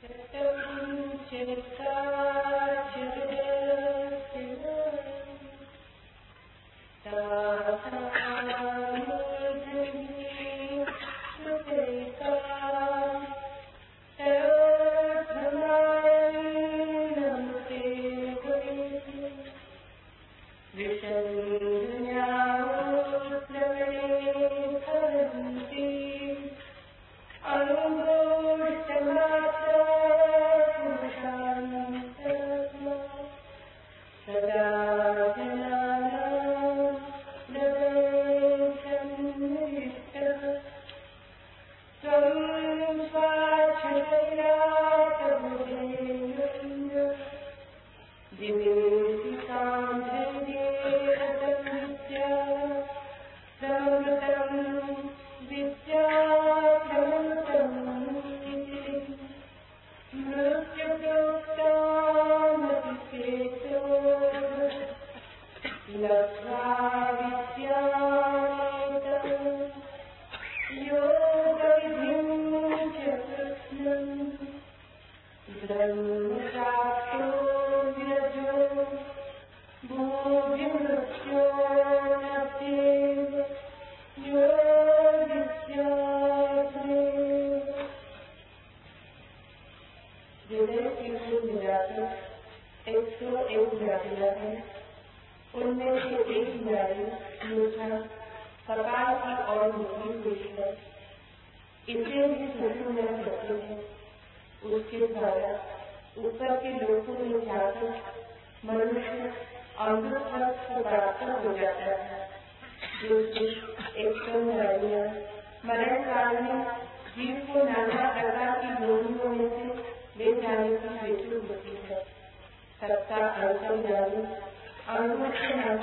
Thank you.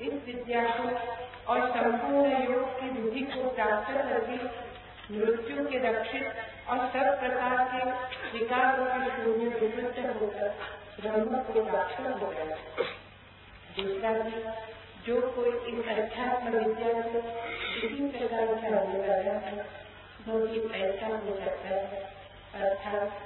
इस विद्या को और संपूर्ण योग की विधि को प्राप्त करके मृत्यु के रक्षित और सब प्रकार के विकारों के शून्य विवृत्त होकर ब्रह्म को प्राप्त हो गया। दूसरा भी, जो कोई इस अध्यात्म विद्या को इसी प्रकार जानने वाला है, वो ही ऐसा हो सकता है। अर्थात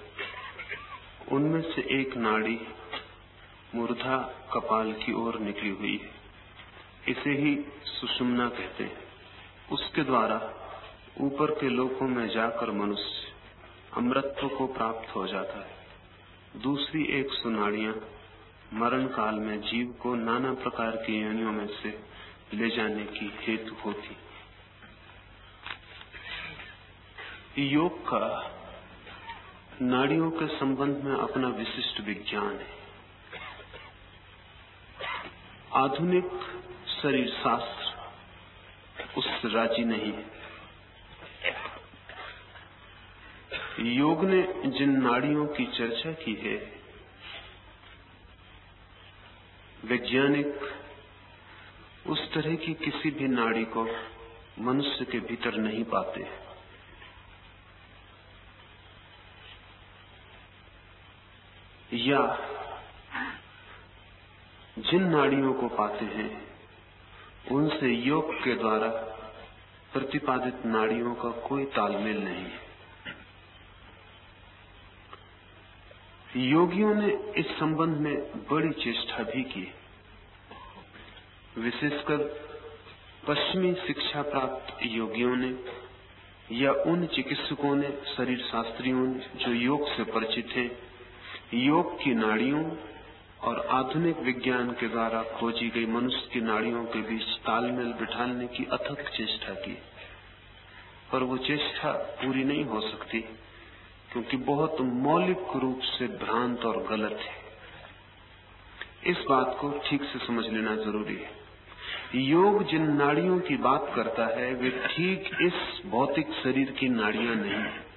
उनमें से एक नाड़ी मूर्धा कपाल की ओर निकली हुई है। इसे ही सुषुम्ना कहते हैं। उसके द्वारा ऊपर के लोकों में जाकर मनुष्य अमृतत्व को प्राप्त हो जाता है। दूसरी एक सुनाड़िया मरण काल में जीव को नाना प्रकार की योनियों में से ले जाने की हेतु होती। योग का नाड़ियों के संबंध में अपना विशिष्ट विज्ञान है। आधुनिक शरीर शास्त्र उससे राज़ी नहीं है। योग ने जिन नाड़ियों की चर्चा की है, वैज्ञानिक उस तरह की किसी भी नाड़ी को मनुष्य के भीतर नहीं पाते। हैं या जिन नाड़ियों को पाते हैं, उनसे योग के द्वारा प्रतिपादित नाड़ियों का कोई तालमेल नहीं योगियों ने इस संबंध में बड़ी चेष्टा भी की। विशेषकर पश्चिमी शिक्षा प्राप्त योगियों ने या उन चिकित्सकों ने शरीर शास्त्रियों ने जो योग से परिचित हैं योग की नाड़ियों और आधुनिक विज्ञान के द्वारा खोजी गई मनुष्य की नाड़ियों के बीच तालमेल बिठाने की अथक चेष्टा की। पर वो चेष्टा पूरी नहीं हो सकती, क्योंकि बहुत मौलिक रूप से भ्रांत और गलत है। इस बात को ठीक से समझ लेना ज़रूरी है। योग जिन नाड़ियों की बात करता है, वे ठीक इस भौतिक शरीर की नाड़ियाँ नहीं है।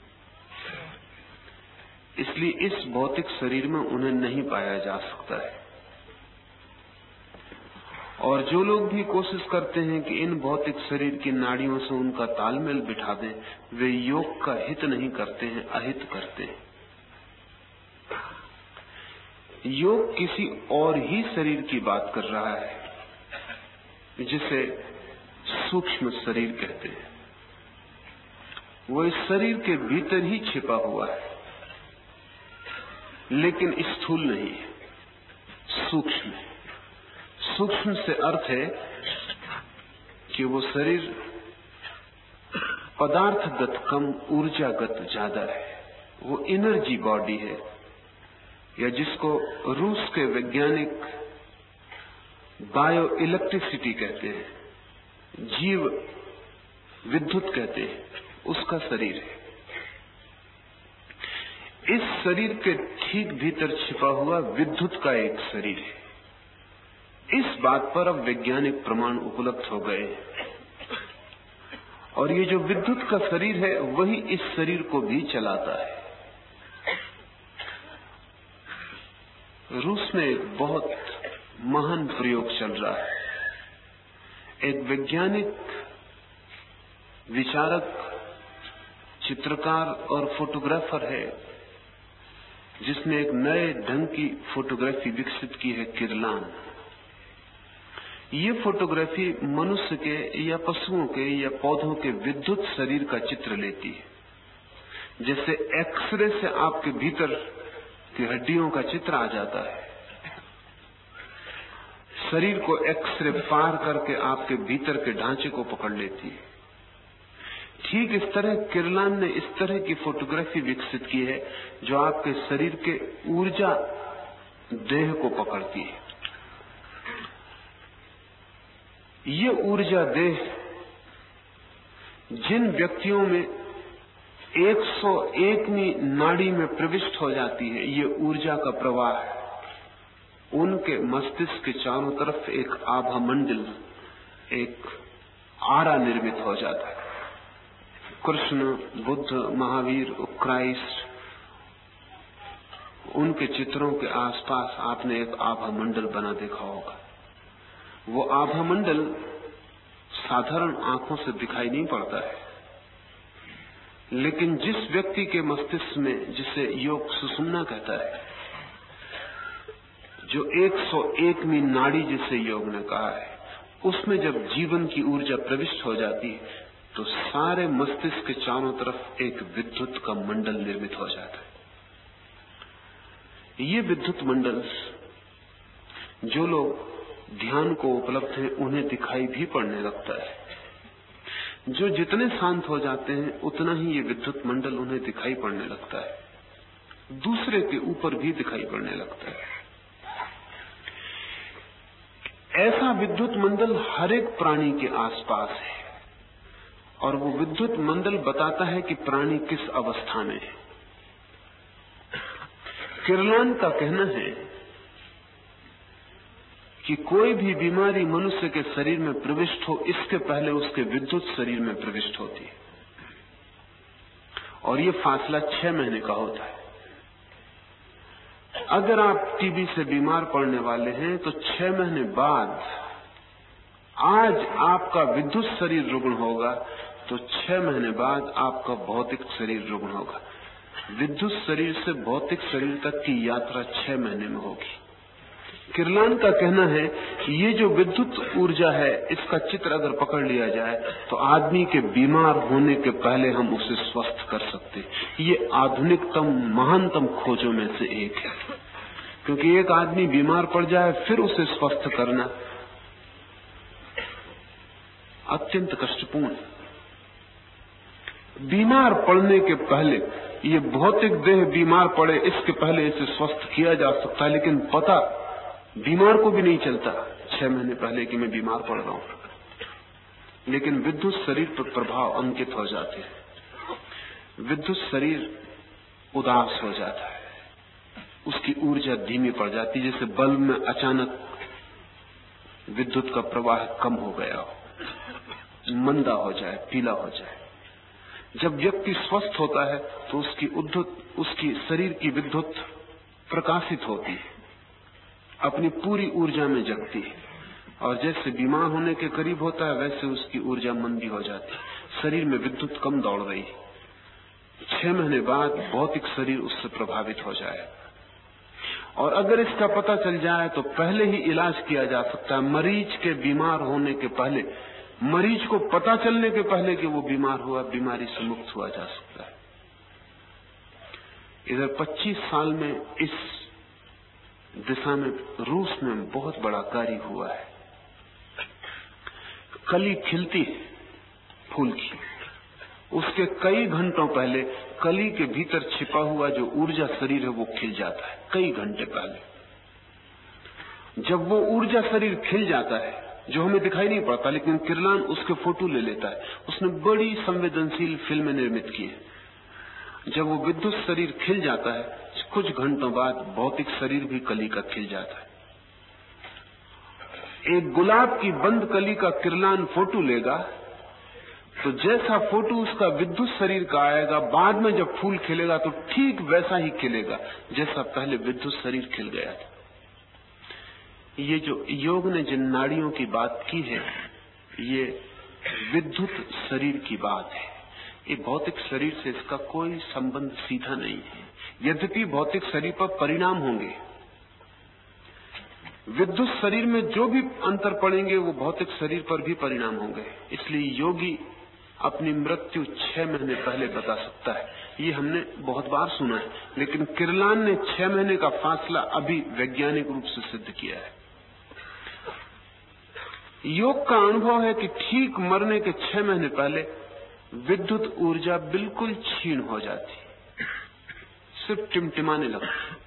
इसलिए इस भौतिक शरीर में उन्हें नहीं पाया जा सकता है। और जो लोग भी कोशिश करते हैं कि इन भौतिक शरीर की नाड़ियों से उनका तालमेल बिठा दें, वे योग का हित नहीं करते हैं, अहित करते हैं। योग किसी और ही शरीर की बात कर रहा है, जिसे सूक्ष्म शरीर कहते हैं। वो इस शरीर के भीतर ही छिपा हुआ है। लेकिन स्थूल नहीं है, सूक्ष्म है। सूक्ष्म से अर्थ है कि वो शरीर पदार्थगत कम, ऊर्जागत ज़्यादा है। वो एनर्जी बॉडी है, या जिसको रूस के वैज्ञानिक बायो इलेक्ट्रिसिटी कहते हैं, जीव विद्युत कहते हैं, उसका शरीर है। इस शरीर के ठीक भीतर छिपा हुआ विद्युत का एक शरीर है। इस बात पर अब वैज्ञानिक प्रमाण उपलब्ध हो गए और ये जो विद्युत का शरीर है, वही इस शरीर को भी चलाता है। रूस में एक बहुत महान प्रयोग चल रहा है। एक वैज्ञानिक, विचारक, चित्रकार और फोटोग्राफर है। जिसने एक नए ढंग की फोटोग्राफी विकसित की है किरलान। ये फोटोग्राफी मनुष्य के या पशुओं के या पौधों के विद्युत शरीर का चित्र लेती है। जैसे एक्सरे से आपके भीतर की हड्डियों का चित्र आ जाता है। शरीर को एक्सरे पार करके आपके भीतर के ढांचे को पकड़ लेती है। ठीक इस तरह किरलान ने इस तरह की फोटोग्राफी विकसित की है, जो आपके शरीर के ऊर्जा देह को पकड़ती है। ये ऊर्जा देह जिन व्यक्तियों में 101वीं नाड़ी में प्रविष्ट हो जाती है, ये ऊर्जा का प्रवाह है। उनके मस्तिष्क के चारों तरफ़ एक आभा मंडल, एक आरा निर्मित हो जाता है। कृष्ण, बुद्ध, महावीर, क्राइस्ट, उनके चित्रों के आसपास आपने एक आभा मंडल बना देखा होगा। वो आभा मंडल साधारण आँखों से दिखाई नहीं पड़ता है। लेकिन जिस व्यक्ति के मस्तिष्क में जिसे योग सुसुमना कहता है, जो 101वीं नाड़ी जिसे योग ने कहा है, उसमें जब जीवन की ऊर्जा प्रविष्ट हो जाती है तो सारे मस्तिष्क के चारों तरफ़ एक विद्युत का मंडल निर्मित हो जाता है। ये विद्युत मंडल जो लोग ध्यान को उपलब्ध है, उन्हें दिखाई भी पड़ने लगता है। जो जितने शांत हो जाते हैं, उतना ही ये विद्युत मंडल उन्हें दिखाई पड़ने लगता है। दूसरे के ऊपर भी दिखाई पड़ने लगता है। ऐसा विद्युत मंडल हर एक प्राणी के आसपास है। और वो विद्युत मंडल बताता है कि प्राणी किस अवस्था में है। किरलान का कहना है कि कोई भी बीमारी मनुष्य के शरीर में प्रविष्ट हो, इसके पहले उसके विद्युत शरीर में प्रविष्ट होती है। और ये फासला छह महीने का होता है। अगर आप टीबी से बीमार पड़ने वाले हैं तो छह महीने बाद आज आपका विद्युत शरीर रुग्ण होगा तो छह महीने बाद आपका भौतिक शरीर रुग्ण होगा। विद्युत शरीर से भौतिक शरीर तक की यात्रा छह महीने में होगी। किरलान का कहना है कि ये जो विद्युत ऊर्जा है, इसका चित्र अगर पकड़ लिया जाए तो आदमी के बीमार होने के पहले हम उसे स्वस्थ कर सकते ये आधुनिकतम, महानतम खोजों में से एक है। क्योंकि एक आदमी बीमार पड़ जाए, फिर उसे स्वस्थ करना अत्यंत कष्टपूर्ण। बीमार पड़ने के पहले, ये भौतिक देह बीमार पड़े, इसके पहले इसे स्वस्थ किया जा सकता है, लेकिन पता बीमार को भी नहीं चलता। छह महीने पहले कि मैं बीमार पड़ रहा हूँ। लेकिन विद्युत शरीर पर प्रभाव अंकित हो जाते हैं। विद्युत शरीर उदास हो जाता है। उसकी ऊर्जा धीमी पड़ जाती है, जैसे बल्ब में अचानक विद्युत का प्रवाह कम हो गया हो। मंदा हो जाए, पीला हो जाए। जब व्यक्ति स्वस्थ होता है तो उसकी उद्धत, उसकी शरीर की विद्युत प्रकाशित होती है। अपनी पूरी ऊर्जा में जगती है। और जैसे बीमार होने के करीब होता है, वैसे उसकी ऊर्जा मंदी हो जाती है। शरीर में विद्युत कम दौड़ रही छह महीने बाद भौतिक शरीर उससे प्रभावित हो जाए। और अगर इसका पता चल जाए तो पहले ही इलाज किया जा सकता है। मरीज़ के बीमार होने के पहले मरीज़ को पता चलने के पहले कि वो बीमार हुआ, बीमारी से मुक्त हुआ जा सकता है। इधर 25 साल में इस दिशा में, रूस में बहुत बड़ा कार्य हुआ है। कली खिलती है, फूल की। उसके कई घंटों पहले कली के भीतर छिपा हुआ जो ऊर्जा शरीर है, वो खिल जाता है, कई घंटे पहले। जब वो ऊर्जा शरीर खिल जाता है जो हमें दिखाई नहीं पड़ता, लेकिन किरलान उसके फ़ोटो ले लेता है। उसने बड़ी संवेदनशील फ़िल्में निर्मित की है। जब वो विद्युत शरीर खिल जाता है, कुछ घंटों बाद भौतिक शरीर भी कली का खिल जाता है। एक गुलाब की बंद कली का किरलान फ़ोटो लेगा तो जैसा फ़ोटो उसका विद्युत शरीर का आएगा, बाद में जब फूल खिलेगा तो ठीक वैसा ही खिलेगा, जैसा पहले विद्युत शरीर खिल गया था। ये जो योग ने जिन नाड़ियों की बात की है, ये विद्युत शरीर की बात है। ये भौतिक शरीर से इसका कोई संबंध सीधा नहीं है। यद्यपि भौतिक शरीर पर परिणाम होंगे, विद्युत शरीर में जो भी अंतर पड़ेंगे, वो भौतिक शरीर पर भी परिणाम होंगे। इसलिए योगी अपनी मृत्यु छह महीने पहले बता सकता है। ये हमने बहुत बार सुना है, लेकिन किरलान ने छह महीने का फासला अभी वैज्ञानिक रूप से सिद्ध किया है। योग का अनुभव है कि ठीक मरने के छह महीने पहले विद्युत ऊर्जा बिल्कुल छीन हो जाती। सिर्फ़ टिमटिमाने लगती।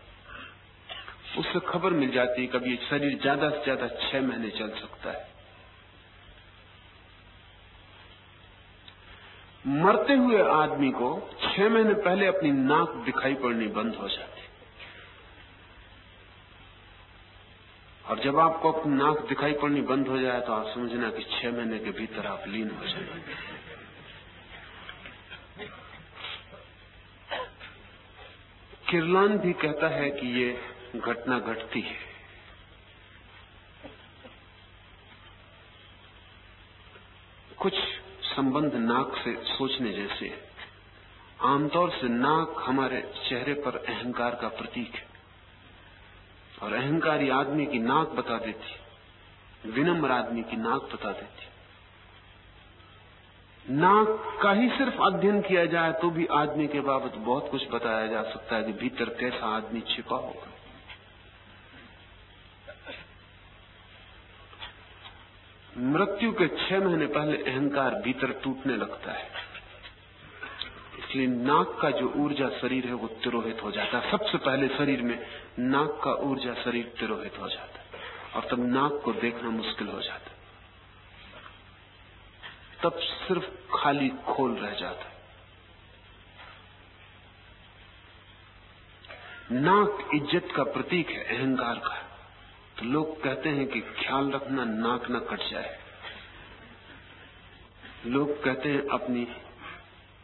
उससे खबर मिल जाती है कभी शरीर ज़्यादा से ज़्यादा छह महीने चल सकता है। मरते हुए आदमी को छह महीने पहले अपनी नाक दिखाई पड़नी बंद हो जाती। और जब आपको अपनी नाक दिखाई पड़नी बंद हो जाए तो आप समझना कि छह महीने के भीतर आप लीन हो जाएँगे। किरलान भी कहता है कि ये घटना घटती है। कुछ संबंध नाक से सोचने जैसे आमतौर से नाक हमारे चेहरे पर अहंकार का प्रतीक है। और अहंकारी आदमी की नाक बता देती, विनम्र आदमी की नाक बता देती। नाक का ही सिर्फ़ अध्ययन किया जाए तो भी आदमी के बाबत बहुत कुछ बताया जा सकता है कि भीतर कैसा आदमी छिपा होगा मृत्यु के छह महीने पहले अहंकार भीतर टूटने लगता है। इसलिए नाक का जो ऊर्जा शरीर है वो तिरोहित हो जाता है। सबसे पहले शरीर में नाक का ऊर्जा शरीर तिरोहित हो जाता है और तब नाक को देखना मुश्किल हो जाता है। तब सिर्फ़ खाली खोल रह जाता है। नाक इज़्ज़त का प्रतीक है, अहंकार का। तो लोग कहते हैं कि ख्याल रखना नाक न कट जाए। लोग कहते हैं अपनी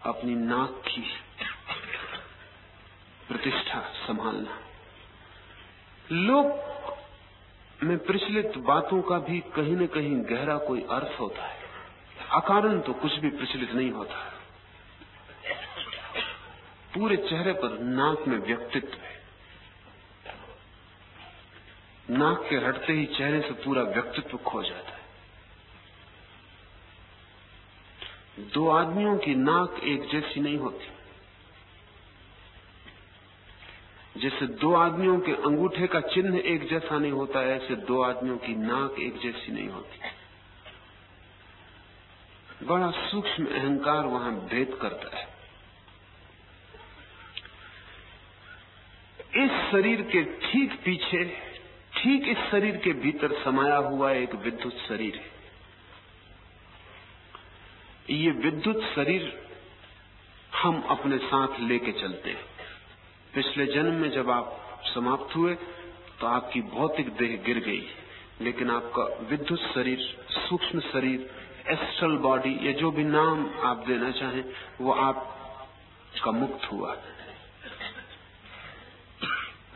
अपनी नाक की प्रतिष्ठा संभालना। लोक में प्रचलित बातों का भी कहीं न कहीं गहरा कोई अर्थ होता है। अकारण तो कुछ भी प्रचलित नहीं होता। पूरे चेहरे पर नाक में व्यक्तित्व है। नाक के हटते ही चेहरे से पूरा व्यक्तित्व खो जाता है। दो आदमियों की नाक एक जैसी नहीं होती। जैसे दो आदमियों के अंगूठे का चिन्ह एक जैसा नहीं होता है ऐसे दो आदमियों की नाक एक जैसी नहीं होती। बड़ा सूक्ष्म अहंकार वहाँ भेद करता है। इस शरीर के ठीक पीछे, ठीक इस शरीर के भीतर समाया हुआ एक विद्युत शरीर है। ये विद्युत शरीर हम अपने साथ लेके चलते हैं। पिछले जन्म में जब आप समाप्त हुए तो आपकी भौतिक देह गिर गई, लेकिन आपका विद्युत शरीर, सूक्ष्म शरीर एस्ट्रल बॉडी या जो भी नाम आप देना चाहें, वो आपका मुक्त हुआ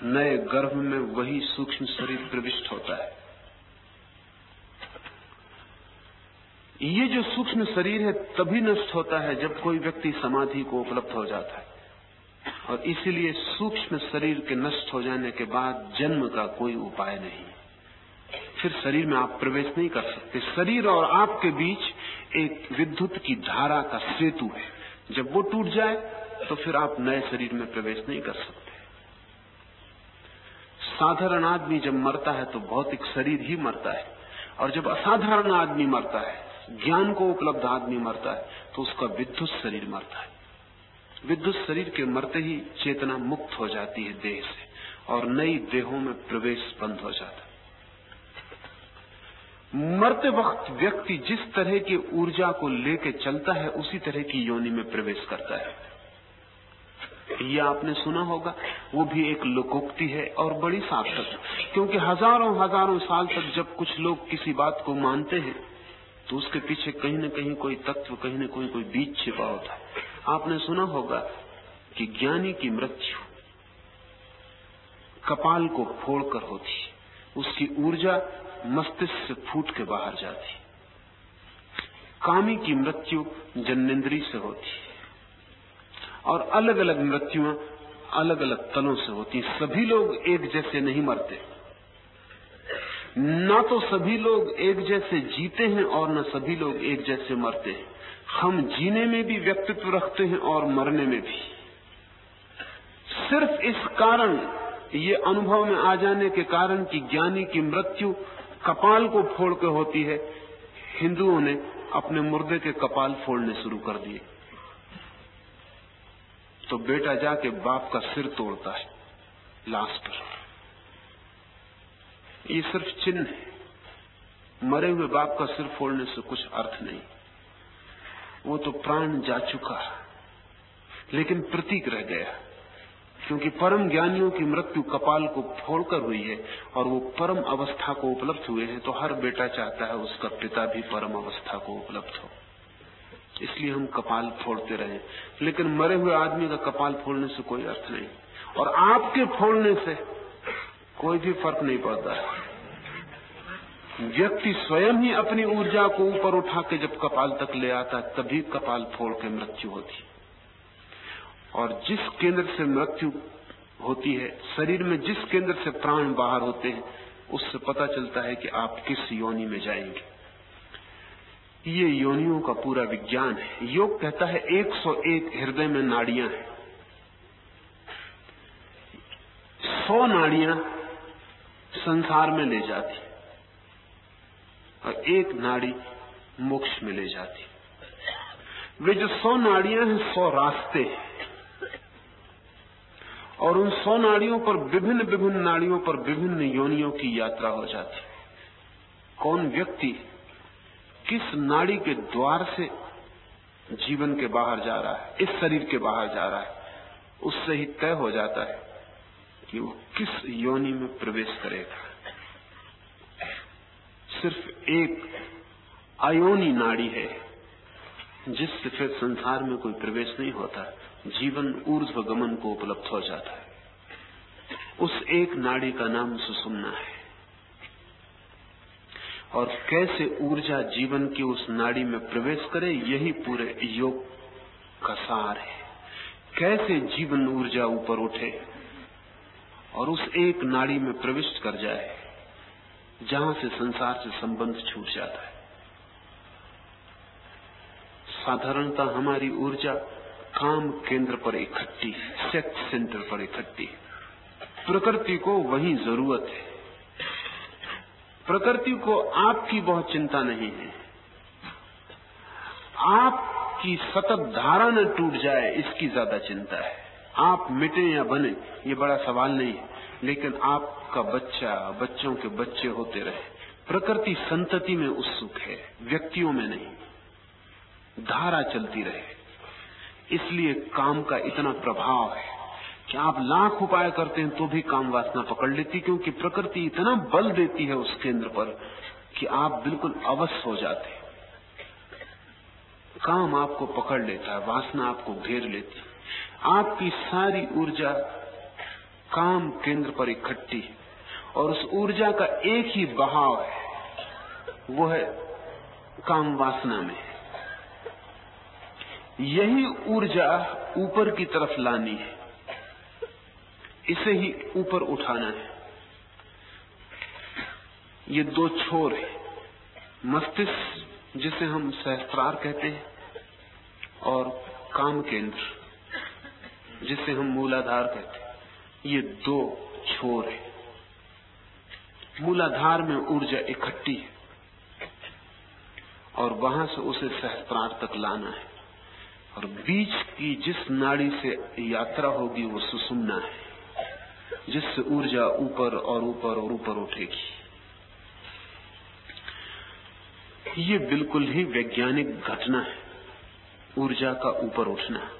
नए गर्भ में वही सूक्ष्म शरीर प्रविष्ट होता है। ये जो सूक्ष्म शरीर है, तभी नष्ट होता है जब कोई व्यक्ति समाधि को उपलब्ध हो जाता है। और इसीलिए सूक्ष्म शरीर के नष्ट हो जाने के बाद जन्म का कोई उपाय नहीं। फिर शरीर में आप प्रवेश नहीं कर सकते। शरीर और आपके बीच एक विद्युत की धारा का सेतु है। जब वो टूट जाए तो फिर आप नए शरीर में प्रवेश नहीं कर सकते। साधारण आदमी जब मरता है तो भौतिक शरीर ही मरता है। और जब असाधारण आदमी मरता है ज्ञान को उपलब्ध आदमी मरता है तो उसका विद्युत शरीर मरता है। विद्युत शरीर के मरते ही चेतना मुक्त हो जाती है देह से, और नई देहों में प्रवेश बंद हो जाता है। मरते वक्त व्यक्ति जिस तरह की ऊर्जा को लेके चलता है, उसी तरह की योनि में प्रवेश करता है। यह आपने सुना होगा, वो भी एक लोकोक्ति है और बड़ी सार्थक क्योंकि हज़ारों हज़ारों साल तक जब कुछ लोग किसी बात को मानते हैं तो उसके पीछे कहीं न कहीं कोई तत्व, कहीं न कहीं कोई बीज छिपा होता है। आपने सुना होगा कि ज्ञानी की मृत्यु कपाल को फोड़कर होती उसकी ऊर्जा मस्तिष्क से फूट के बाहर जाती कामी की मृत्यु जन्नेन्द्री से होती और अलग अलग मृत्युआ अलग अलग तलों से होती सभी लोग एक जैसे नहीं मरते। ना तो सभी लोग एक जैसे जीते हैं और न सभी लोग एक जैसे मरते हैं। हम जीने में भी व्यक्तित्व रखते हैं और मरने में भी। सिर्फ़ इस कारण, ये अनुभव में आ जाने के कारण कि ज्ञानी की मृत्यु कपाल को फोड़ के होती है। हिंदुओं ने अपने मुर्दे के कपाल फोड़ने शुरू कर दिए। तो बेटा जाके बाप का सिर तोड़ता है, लाश पर। ये सिर्फ़ चिन्ह है। मरे हुए बाप का सिर फोड़ने से कुछ अर्थ नहीं। वो तो प्राण जा चुका लेकिन प्रतीक रह गया। क्योंकि परम ज्ञानियों की मृत्यु कपाल को फोड़कर हुई है और वो परम अवस्था को उपलब्ध हुए हैं तो हर बेटा चाहता है उसका पिता भी परम अवस्था को उपलब्ध हो। इसलिए हम कपाल फोड़ते रहे। लेकिन मरे हुए आदमी का कपाल फोड़ने से कोई अर्थ नहीं। और आपके फोड़ने से कोई भी फ़र्क नहीं पड़ता। व्यक्ति स्वयं ही अपनी ऊर्जा को ऊपर उठा के जब कपाल तक ले आता, तभी कपाल फोड़ के मृत्यु होती। और जिस केंद्र से मृत्यु होती है, शरीर में जिस केंद्र से प्राण बाहर होते हैं, उससे पता चलता है कि आप किस योनि में जाएँगे। ये योनियों का पूरा विज्ञान है। योग कहता है 101 हृदय में नाड़ियाँ हैं। सौ नाड़ियाँ संसार में ले जाती और एक नाड़ी मोक्ष में ले जाती। वे जो सौ नाड़ियाँ हैं, सौ रास्ते और उन सौ नाड़ियों पर विभिन्न विभिन्न नाड़ियों पर विभिन्न योनियों की यात्रा हो जाती। कौन व्यक्ति किस नाड़ी के द्वार से जीवन के बाहर जा रहा है, इस शरीर के बाहर जा रहा है, उससे ही तय हो जाता है कि वो किस योनि में प्रवेश करेगा? सिर्फ़ एक अयोनी नाड़ी है, जिससे फिर संसार में कोई प्रवेश नहीं होता। जीवन ऊर्ध्व गमन को उपलब्ध हो जाता है। उस एक नाड़ी का नाम सुसुमना है। और कैसे ऊर्जा जीवन की उस नाड़ी में प्रवेश करे, यही पूरे योग का सार है। कैसे जीवन ऊर्जा ऊपर उठे और उस एक नाड़ी में प्रविष्ट कर जाए, जहाँ से संसार से संबंध छूट जाता है। साधारणता हमारी ऊर्जा काम केंद्र पर इकट्ठी सेक्स सेंटर पर इकट्ठी प्रकृति को वही ज़रूरत है। प्रकृति को आपकी बहुत चिंता नहीं है। आपकी सतत धारा न टूट जाए, इसकी ज़्यादा चिंता है। आप मिटे या बने, ये बड़ा सवाल नहीं है। लेकिन आपका बच्चा, बच्चों के बच्चे होते रहे। प्रकृति संतति में उत्सुक है, व्यक्तियों में नहीं। धारा चलती रहे। इसलिए काम का इतना प्रभाव है कि आप लाख उपाय करते हैं तो भी काम वासना पकड़ लेती, क्योंकि प्रकृति इतना बल देती है उस केंद्र पर कि आप बिल्कुल अवश्य हो जाते काम आपको पकड़ लेता है, वासना आपको घेर लेती आपकी सारी ऊर्जा काम केंद्र पर इकट्ठी है और उस ऊर्जा का एक ही बहाव है, वो है काम वासना में। यही ऊर्जा ऊपर की तरफ़ लानी है, इसे ही ऊपर उठाना है। ये दो छोर है, मस्तिष्क जिसे हम सहस्त्रार कहते हैं और काम केंद्र। जिसे हम मूलाधार कहते हैं। ये दो छोर है। मूलाधार में ऊर्जा इकट्ठी है और वहाँ से उसे सहस्त्रार तक लाना है। और बीच की जिस नाड़ी से यात्रा होगी, वो सुसुमना है, जिससे ऊर्जा ऊपर और ऊपर और ऊपर उठेगी। ये बिल्कुल ही वैज्ञानिक घटना है, ऊर्जा का ऊपर उठना।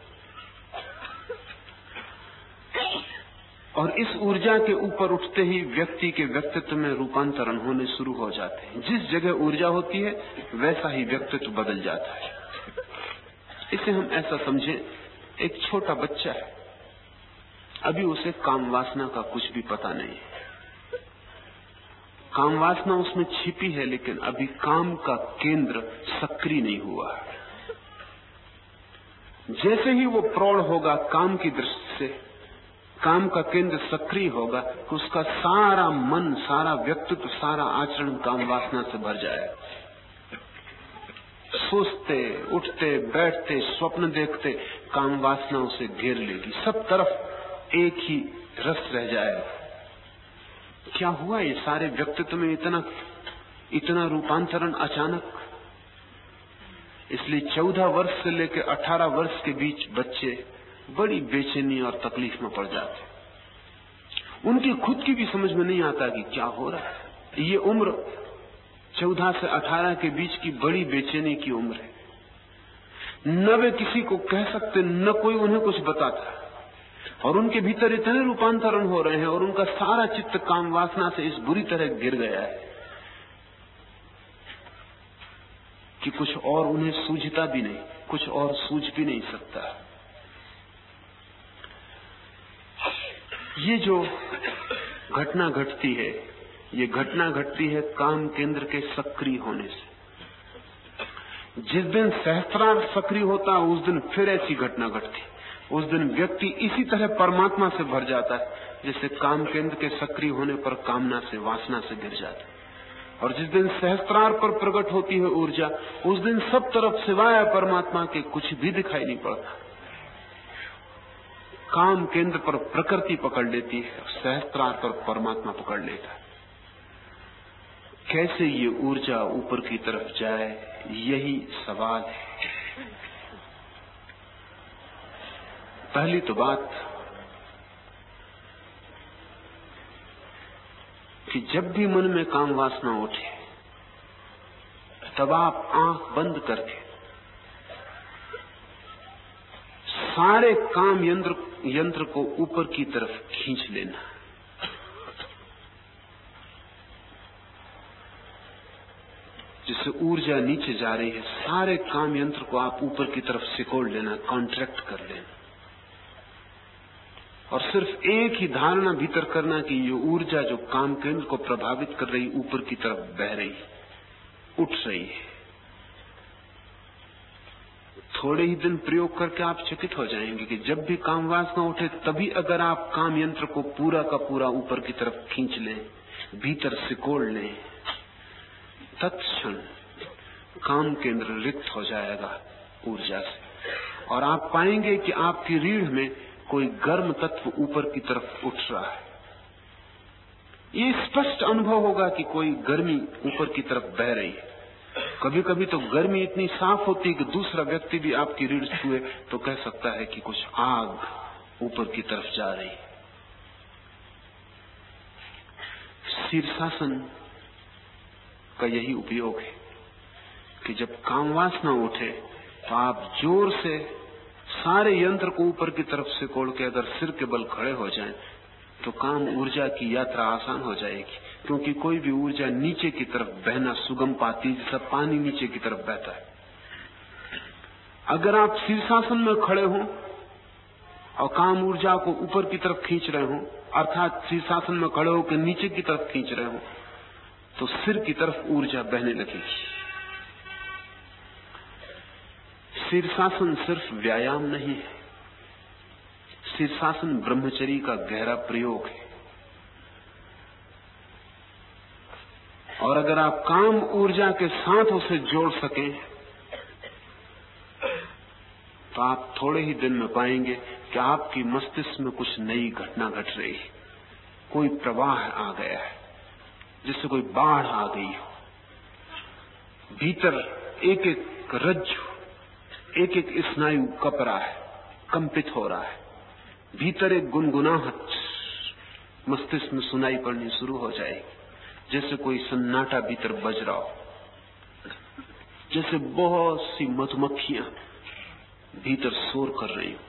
और इस ऊर्जा के ऊपर उठते ही व्यक्ति के व्यक्तित्व में रूपांतरण होने शुरू हो जाते हैं। जिस जगह ऊर्जा होती है, वैसा ही व्यक्तित्व बदल जाता है। इसे हम ऐसा समझे, एक छोटा बच्चा है। अभी उसे काम वासना का कुछ भी पता नहीं है। काम वासना उसमें छिपी है, लेकिन अभी काम का केंद्र सक्रिय नहीं हुआ जैसे ही वो प्रौढ़ होगा, काम की दृष्टि से काम का केंद्र सक्रिय होगा तो उसका सारा मन, सारा व्यक्तित्व, सारा आचरण, काम वासना से भर जाएगा सोचते, उठते, बैठते, स्वप्न देखते, काम वासना उसे घेर लेगी। सब तरफ़ एक ही रस रह जाएगा क्या हुआ ये सारे व्यक्तित्व में इतना इतना रूपांतरण अचानक? इसलिए चौदह वर्ष से लेकर अठारह वर्ष के बीच बच्चे बड़ी बेचैनी और तकलीफ़ में पड़ जाते उनकी खुद की भी समझ में नहीं आता कि क्या हो रहा है। ये उम्र चौदह से अठारह के बीच की बड़ी बेचैनी की उम्र है। न वे किसी को कह सकते, न कोई उन्हें कुछ बताता। और उनके भीतर इतने रूपांतरण हो रहे हैं और उनका सारा चित्त काम वासना से इस बुरी तरह गिर गया है कि कुछ और उन्हें सूझता भी नहीं, कुछ और सूझ भी नहीं सकता। ये जो घटना घटती है, ये घटना घटती है काम केंद्र के सक्रिय होने से। जिस दिन सहस्त्रार सक्रिय होता है उस दिन फिर ऐसी घटना घटती। उस दिन व्यक्ति इसी तरह परमात्मा से भर जाता है जैसे काम केंद्र के सक्रिय होने पर कामना से, वासना से गिर जाता है। और जिस दिन सहस्त्रार पर प्रकट होती है ऊर्जा, उस दिन सब तरफ़ सिवाय परमात्मा के कुछ भी दिखाई नहीं पड़ता। काम केंद्र पर प्रकृति पकड़ लेती है सहस्त्रार पर परमात्मा पकड़ लेता है। कैसे ये ऊर्जा ऊपर की तरफ़ जाए, यही सवाल है। पहली तो बात कि जब भी मन में काम वासना उठे, तब आप आँख बंद करके सारे काम यंत्र यंत्र को ऊपर की तरफ़ खींच लेना। जिससे ऊर्जा नीचे जा रही है, सारे काम यंत्र को आप ऊपर की तरफ़ सिकोड़ लेना कॉन्ट्रैक्ट कर लेना। और सिर्फ़ एक ही धारणा भीतर करना कि ये ऊर्जा जो काम केंद्र को प्रभावित कर रही, ऊपर की तरफ़ बह रही, उठ रही है। थोड़े ही दिन प्रयोग करके आप चकित हो जाएँगे कि जब भी काम वासना उठे, तभी अगर आप काम यंत्र को पूरा का पूरा ऊपर की तरफ़ खींच लें, भीतर सिकोड़ लें, तत्क्षण काम केंद्र रिक्त हो जाएगा ऊर्जा से। और आप पाएँगे कि आपकी रीढ़ में कोई गर्म तत्व ऊपर की तरफ़ उठ रहा है। ये स्पष्ट अनुभव होगा कि कोई गर्मी ऊपर की तरफ़ बह रही है। कभी कभी तो गर्मी इतनी साफ़ होती है कि दूसरा व्यक्ति भी आपकी रीढ़ छुए तो कह सकता है कि कुछ आग ऊपर की तरफ़ जा रही शीर्षासन का यही उपयोग है कि जब काम वासना उठे तो आप ज़ोर से सारे यंत्र को ऊपर की तरफ़ से कोड़ के अगर सिर के बल खड़े हो जाएँ तो काम ऊर्जा की यात्रा आसान हो जाएगी। क्योंकि कोई भी ऊर्जा नीचे की तरफ़ बहना सुगम पाती जैसा पानी नीचे की तरफ़ बहता है। अगर आप शीर्षासन में खड़े हो और काम ऊर्जा को ऊपर की तरफ़ खींच रहे हो, अर्थात शीर्षासन में खड़े होकर नीचे की तरफ़ खींच रहे हो तो सिर की तरफ़ ऊर्जा बहने लगेगी। शीर्षासन सिर्फ़ व्यायाम नहीं है। शीर्षासन ब्रह्मचरी का गहरा प्रयोग है। और अगर आप काम ऊर्जा के साथ उसे जोड़ सकें तो आप थोड़े ही दिन में पाएँगे कि आपकी मस्तिष्क में कुछ नई घटना घट गट रही है। कोई प्रवाह आ गया है, जिससे कोई बाढ़ आ गई हो। भीतर एक एक रज्जु एक एक स्नायु कप रहा है, कंपित हो रहा है। भीतर एक गुनगुनाहट, मस्तिष्क में सुनाई पड़नी शुरू हो जाएगी। जैसे कोई सन्नाटा भीतर बज रहा हो। जैसे बहुत सी मधुमक्खियाँ भीतर शोर कर रही हो।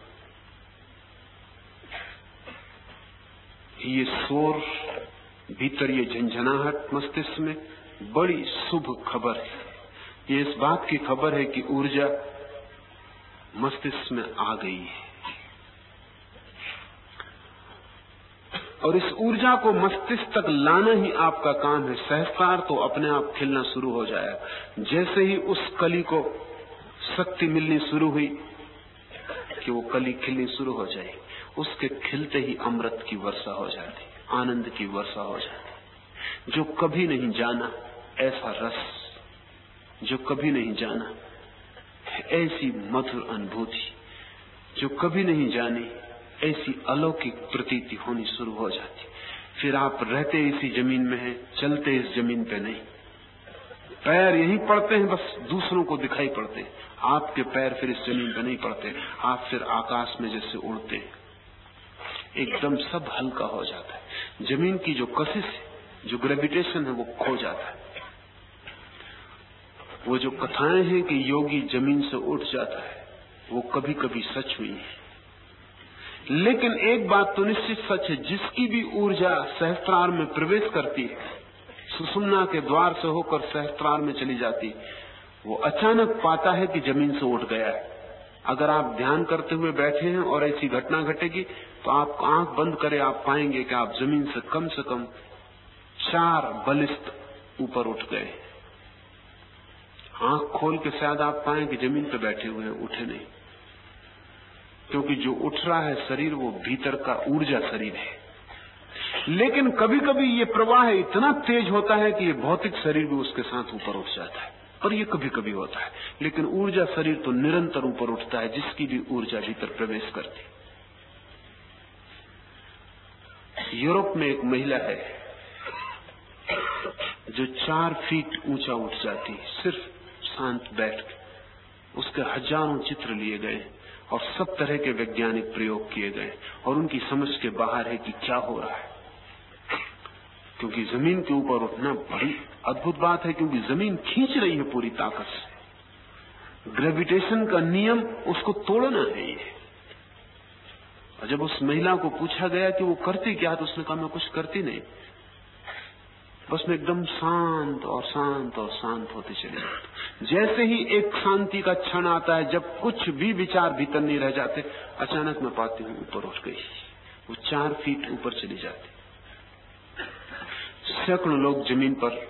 ये शोर भीतर ये झंझनाहट मस्तिष्क में बड़ी शुभ खबर है। ये इस बात की खबर है कि ऊर्जा मस्तिष्क में आ गई है। और इस ऊर्जा को मस्तिष्क तक लाना ही आपका काम है। सहस्तार तो अपने आप खिलना शुरू हो जाएगा जैसे ही उस कली को शक्ति मिलनी शुरू हुई कि वो कली खिलनी शुरू हो जाए, उसके खिलते ही अमृत की वर्षा हो जाती, आनंद की वर्षा हो जाती। जो कभी नहीं जाना, ऐसा रस, जो कभी नहीं जाना, ऐसी मधुर अनुभूति, जो कभी नहीं जानी ऐसी अलौकिक प्रतीति होनी शुरू हो जाती। फिर आप रहते इसी ज़मीन में हैं, चलते इस ज़मीन पे नहीं। पैर यहीं पड़ते हैं, बस दूसरों को दिखाई पड़ते हैं। आपके पैर फिर इस ज़मीन पे नहीं पड़ते। आप फिर आकाश में जैसे उड़ते हैं। एकदम सब हल्का हो जाता है। ज़मीन की जो कशिश है जो ग्रेविटेशन है, वो खो जाता है। वो जो कथाएँ हैं कि योगी ज़मीन से उठ जाता है, वो कभी कभी सच हुई है। लेकिन एक बात तो निश्चित सच है, जिसकी भी ऊर्जा सहस्त्रार में प्रवेश करती है, सुषुम्ना के द्वार से होकर सहस्त्रार में चली जाती वो अचानक पाता है कि ज़मीन से उठ गया है। अगर आप ध्यान करते हुए बैठे हैं और ऐसी घटना घटेगी तो आप आँख बंद करें, आप पाएँगे कि आप ज़मीन से कम से कम चार बलिष्ठ ऊपर उठ गए आँख खोल के शायद आप पाए कि ज़मीन पर बैठे हुए हैं, उठे नहीं। क्योंकि जो उठ रहा है शरीर, वो भीतर का ऊर्जा शरीर है। लेकिन कभी कभी ये प्रवाह इतना तेज होता है कि ये भौतिक शरीर भी उसके साथ ऊपर उठ जाता है। पर ये कभी कभी होता है। लेकिन ऊर्जा शरीर तो निरंतर ऊपर उठता है, जिसकी भी ऊर्जा भीतर प्रवेश करती। यूरोप में एक महिला है, जो चार फीट ऊँचा उठ जाती, सिर्फ़ शांत बैठ उसके हज़ारों चित्र लिए गए। और सब तरह के वैज्ञानिक प्रयोग किए गए और उनकी समझ के बाहर है कि क्या हो रहा है। क्योंकि ज़मीन के ऊपर उठना बड़ी अद्भुत बात है, क्योंकि ज़मीन खींच रही है पूरी ताकत से। ग्रेविटेशन का नियम उसको तोड़ना है ये। और जब उस महिला को पूछा गया कि वो करती क्या तो उसने कहा, मैं कुछ करती नहीं। बस में एकदम शांत और शांत और शांत होते चले जाते। जैसे ही एक शांति का क्षण आता है, जब कुछ भी विचार भीतर नहीं रह जाते, अचानक मैं पाती हूँ, ऊपर उठ गई। वो चार फीट ऊपर चली जाती। सैकड़ों लोग ज़मीन पर,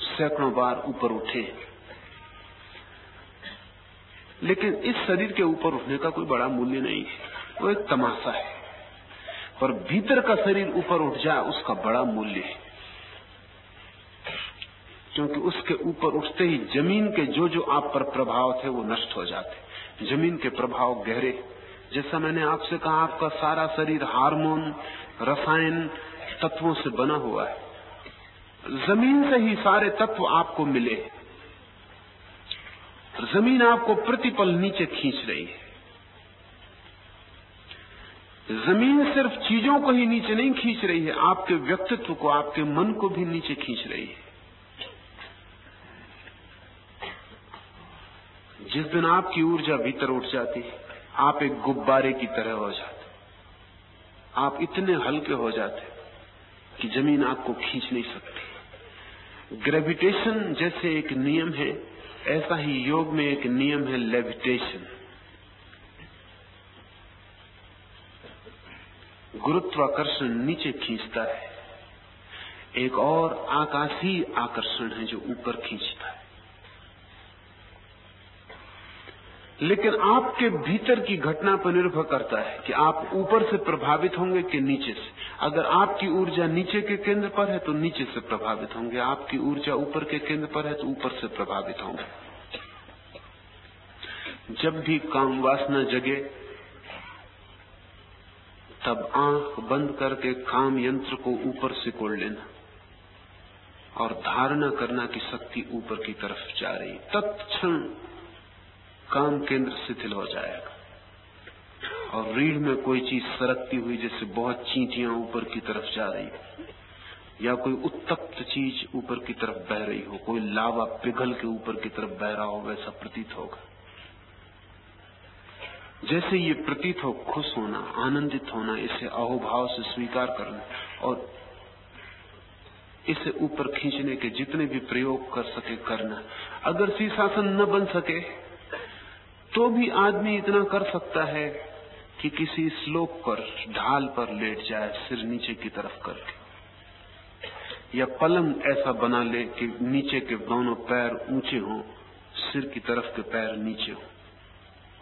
सैकड़ों बार ऊपर उठे। लेकिन इस शरीर के ऊपर उठने का कोई बड़ा मूल्य नहीं है। वो एक तमाशा है। पर भीतर का शरीर ऊपर उठ जाए, उसका बड़ा मूल्य है। क्योंकि उसके ऊपर उठते ही ज़मीन के जो जो आप पर प्रभाव थे वो नष्ट हो जाते ज़मीन के प्रभाव गहरे जैसा मैंने आपसे कहा, आपका सारा शरीर हार्मोन, रसायन तत्वों से बना हुआ है। ज़मीन से ही सारे तत्व आपको मिले ज़मीन आपको प्रतिपल नीचे खींच रही है। ज़मीन सिर्फ़ चीज़ों को ही नीचे नहीं खींच रही है, आपके व्यक्तित्व को, आपके मन को भी नीचे खींच रही है। जिस दिन आपकी ऊर्जा भीतर उठ जाती है आप एक गुब्बारे की तरह हो जाते। आप इतने हल्के हो जाते कि ज़मीन आपको खींच नहीं सकती। ग्रेविटेशन जैसे एक नियम है, ऐसा ही योग में एक नियम है लेविटेशन गुरुत्वाकर्षण नीचे खींचता है। एक और आकाशीय आकर्षण है जो ऊपर खींचता है। लेकिन आपके भीतर की घटना पर निर्भर करता है कि आप ऊपर से प्रभावित होंगे कि नीचे से। अगर आपकी ऊर्जा नीचे के केंद्र पर है तो नीचे से प्रभावित होंगे। आपकी ऊर्जा ऊपर के केंद्र पर है तो ऊपर से प्रभावित होंगे। जब भी काम वासना जगे, तब आँख बंद करके काम यंत्र को ऊपर से कोड़ लेना और धारणा करना की शक्ति ऊपर की तरफ़ जा रही। तत्क्षण काम केंद्र शिथिल हो जाएगा। और रीढ़ में कोई चीज़ सरकती हुई जैसे बहुत चींटियाँ ऊपर की तरफ़ जा रही हो, या कोई उत्तप्त चीज़ ऊपर की तरफ़ बह रही हो, कोई लावा पिघल के ऊपर की तरफ़ बह रहा हो, वैसा प्रतीत होगा। जैसे ये प्रतीत हो, खुश होना, आनंदित होना, इसे अहोभाव से स्वीकार करना और इसे ऊपर खींचने के जितने भी प्रयोग कर सके करना। अगर शीर्षासन न बन सके तो भी आदमी इतना कर सकता है कि किसी श्लोक पर, ढाल पर लेट जाए, सिर नीचे की तरफ़ करके। या पलंग ऐसा बना ले कि नीचे के दोनों पैर ऊँचे हों, सिर की तरफ़ के पैर नीचे हों,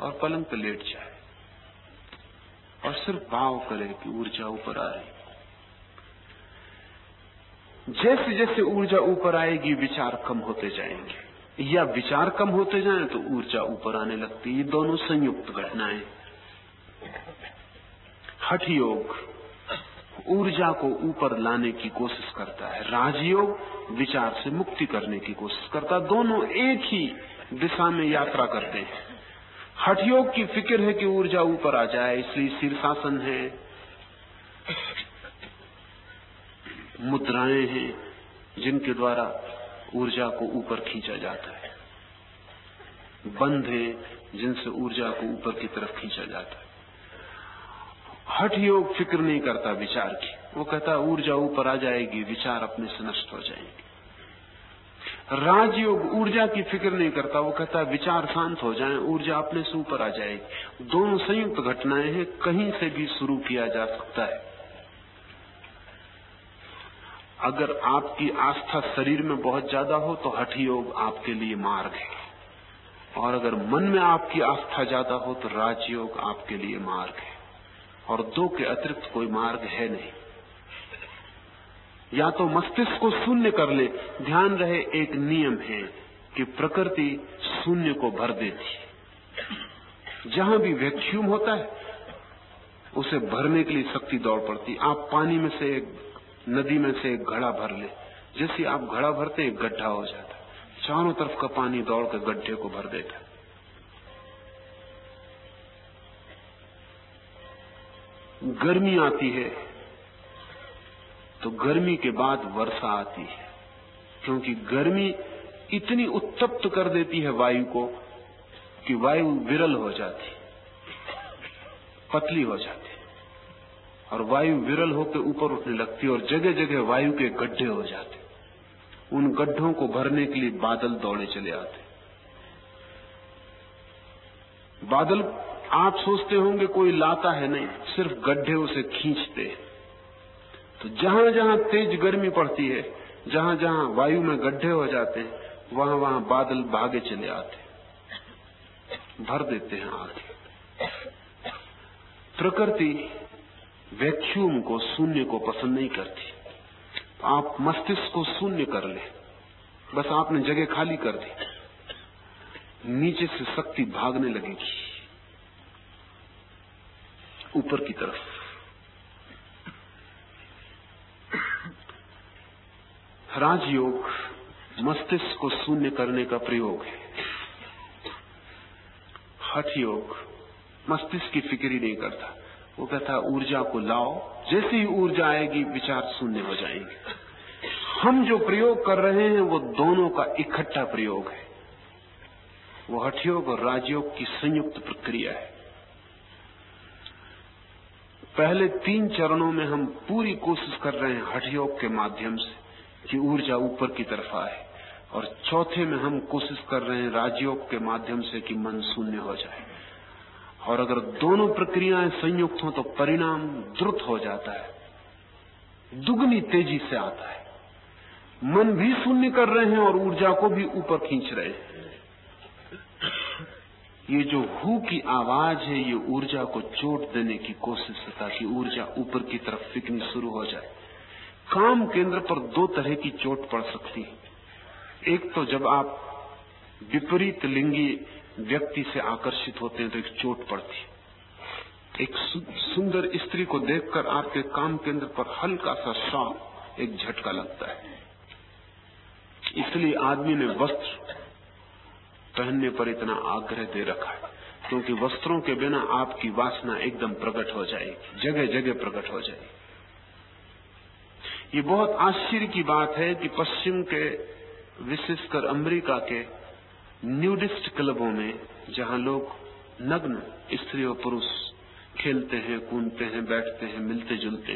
और पलंग पर लेट जाए। और सिर्फ़ भाव करे कि ऊर्जा ऊपर आ रही जैसे जैसे ऊर्जा ऊपर आएगी, विचार कम होते जाएँगे। या विचार कम होते जाए तो ऊर्जा ऊपर आने लगती ये दोनों संयुक्त घटनाएँ। हठ योग ऊर्जा को ऊपर लाने की कोशिश करता है। राजयोग विचार से मुक्ति करने की कोशिश करता है। दोनों एक ही दिशा में यात्रा करते हैं। हठ योग की फ़िक्र है कि ऊर्जा ऊपर आ जाए, इसलिए शीर्षासन है। मुद्राएँ हैं जिनके द्वारा ऊर्जा को ऊपर खींचा जाता है। बंध है जिनसे ऊर्जा को ऊपर की तरफ़ खींचा जाता है। हठ योग फ़िक्र नहीं करता विचार की। वो कहता, ऊर्जा ऊपर आ जाएगी, विचार अपने से नष्ट हो जाएँगे। राजयोग ऊर्जा की फ़िक्र नहीं करता, वो कहता, विचार शांत हो जाए, ऊर्जा अपने से ऊपर आ जाएगी। दोनों संयुक्त घटनाएँ हैं, कहीं से भी शुरू किया जा सकता है। अगर आपकी आस्था शरीर में बहुत ज़्यादा हो तो हठ योग आपके लिए मार्ग है। और अगर मन में आपकी आस्था ज़्यादा हो तो राजयोग आपके लिए मार्ग है। और दो के अतिरिक्त कोई मार्ग है नहीं। या तो मस्तिष्क को शून्य कर ले। ध्यान रहे, एक नियम है कि प्रकृति शून्य को भर देती है। जहाँ भी वैक्यूम होता है, उसे भरने के लिए शक्ति दौड़ पड़ती आप पानी में से एक नदी में से एक घड़ा भर ले। जैसे आप घड़ा भरते, एक गड्ढा हो जाता। चारों तरफ़ का पानी दौड़ कर गड्ढे को भर देता। गर्मी आती है तो गर्मी के बाद वर्षा आती है। क्योंकि गर्मी इतनी उत्तप्त कर देती है वायु को कि वायु विरल हो जाती, पतली हो जाती। और वायु विरल होकर ऊपर उठने लगती और जगह जगह वायु के गड्ढे हो जाते उन गड्ढों को भरने के लिए बादल दौड़े चले आते बादल, आप सोचते होंगे कोई लाता है नहीं, सिर्फ़ गड्ढे उसे खींचते तो जहाँ जहाँ तेज गर्मी पड़ती है जहाँ जहाँ वायु में गड्ढे हो जाते हैं वहाँ वहाँ बादल भागे चले आते भर देते हैं आगे। प्रकृति वैक्यूम को शून्य को पसंद नहीं करती। तो आप मस्तिष्क को शून्य कर ले। बस आपने जगह खाली कर दी। नीचे से शक्ति भागने लगेगी। ऊपर की तरफ़। राजयोग मस्तिष्क को शून्य करने का प्रयोग है। हठ योग मस्तिष्क की फिक्री नहीं करता। वो कहता ऊर्जा को लाओ, जैसे ऊर्जा आएगी, विचार शून्य हो जाएँगे। हम जो प्रयोग कर रहे हैं, वो दोनों का इकट्ठा प्रयोग है। वो हठयोग और राजयोग की संयुक्त प्रक्रिया है। पहले तीन चरणों में हम पूरी कोशिश कर रहे हैं हठयोग के माध्यम से कि ऊर्जा ऊपर की तरफ़ आए। और चौथे में हम कोशिश कर रहे हैं राजयोग के माध्यम से कि मन शून्य हो जाए। और अगर दोनों प्रक्रियाएँ संयुक्त हो तो परिणाम द्रुत हो जाता है। दुगनी तेज़ी से आता है। मन भी शून्य कर रहे हैं और ऊर्जा को भी ऊपर खींच रहे हैं। ये जो हु की आवाज़ है, ये ऊर्जा को चोट देने की कोशिश है ताकि ऊर्जा ऊपर की तरफ़ फिकनी शुरू हो जाए। काम केंद्र पर दो तरह की चोट पड़ सकती है। एक तो जब आप विपरीत लिंगी व्यक्ति से आकर्षित होते हैं तो एक चोट पड़ती एक सुंदर स्त्री को देखकर आपके काम केंद्र पर हल्का सा शॉक, एक झटका लगता है। इसलिए आदमी ने वस्त्र पहनने पर इतना आग्रह दे रखा है, क्योंकि वस्त्रों के बिना आपकी वासना एकदम प्रकट हो जाएगी जगह जगह प्रकट हो जाएगी। ये बहुत आश्चर्य की बात है कि पश्चिम के, विशेषकर अमेरिका के न्यूडिस्ट क्लबों में जहाँ लोग नग्न स्त्री और पुरुष खेलते हैं, कूदते हैं, बैठते हैं, मिलते जुलते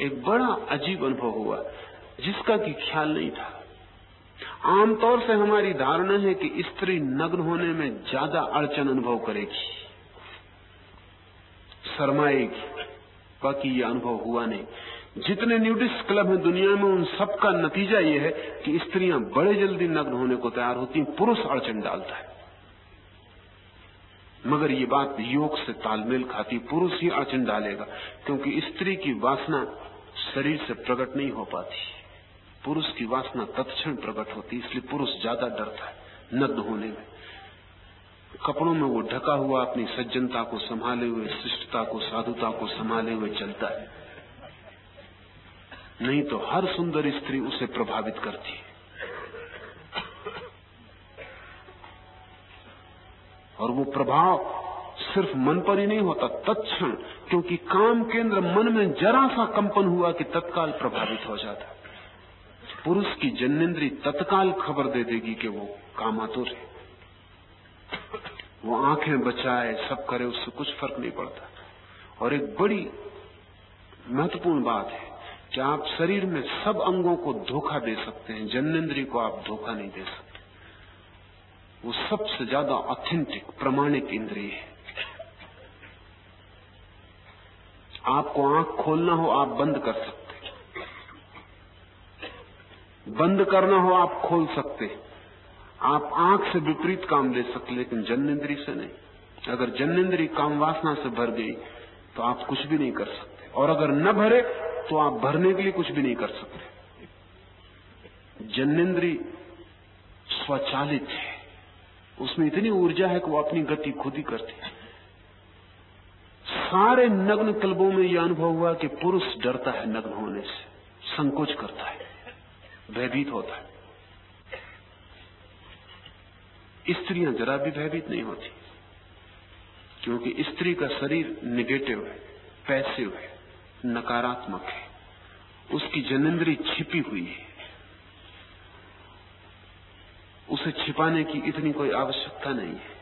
एक बड़ा अजीब अनुभव हुआ, जिसका कि ख्याल नहीं था। आमतौर से हमारी धारणा है कि स्त्री नग्न होने में ज़्यादा अड़चन अनुभव करेगी, शर्माएगी। बाकी ये अनुभव हुआ नहीं। जितने न्यूडिस्ट क्लब हैं दुनिया में, उन सबका नतीजा ये है कि स्त्रियाँ बड़े जल्दी नग्न होने को तैयार होती पुरुष अड़चन डालता है। मगर ये बात योग से तालमेल खाती, पुरुष ही अड़चन डालेगा, क्योंकि स्त्री की वासना शरीर से प्रकट नहीं हो पाती। पुरुष की वासना तत्क्षण प्रकट होती, इसलिए पुरुष ज़्यादा डरता है नग्न होने में। कपड़ों में वो ढका हुआ, अपनी सज्जनता को संभाले हुए, शिष्टता को, साधुता को संभाले हुए चलता है। नहीं तो हर सुंदर स्त्री उसे प्रभावित करती है। और वो प्रभाव सिर्फ़ मन पर ही नहीं होता, तत्क्षण, क्योंकि काम केंद्र मन में जरा सा कंपन हुआ कि तत्काल प्रभावित हो जाता। पुरुष की जन्नेन्द्री तत्काल खबर दे देगी कि वो कामातुर है। वो आँखें बचाए, सब करे, उससे कुछ फ़र्क नहीं पड़ता। और एक बड़ी महत्वपूर्ण बात है कि आप शरीर में सब अंगों को धोखा दे सकते हैं जन्नेन्द्री को आप धोखा नहीं दे सकते। वो सबसे ज़्यादा ऑथेंटिक प्रमाणिक इंद्रिय है। आपको आँख खोलना हो, आप बंद कर सकते बंद करना हो, आप खोल सकते आप आँख से विपरीत काम ले सकते लेकिन जन्नेन्द्री से नहीं। अगर जन्नेन्द्री काम वासना से भर गई तो आप कुछ भी नहीं कर सकते। और अगर न भरे तो आप भरने के लिए कुछ भी नहीं कर सकते। जन्नेन्द्री स्वचालित है। उसमें इतनी ऊर्जा है कि वो अपनी गति खुद ही करती है। सारे नग्न कल्बों में यह अनुभव हुआ कि पुरुष डरता है नग्न होने से, संकोच करता है, भयभीत होता है। स्त्रियाँ जरा भी भयभीत नहीं होती, क्योंकि स्त्री का शरीर निगेटिव है पैसिव है। नकारात्मक है। उसकी जनेन्द्री छिपी हुई है। उसे छिपाने की इतनी कोई आवश्यकता नहीं है।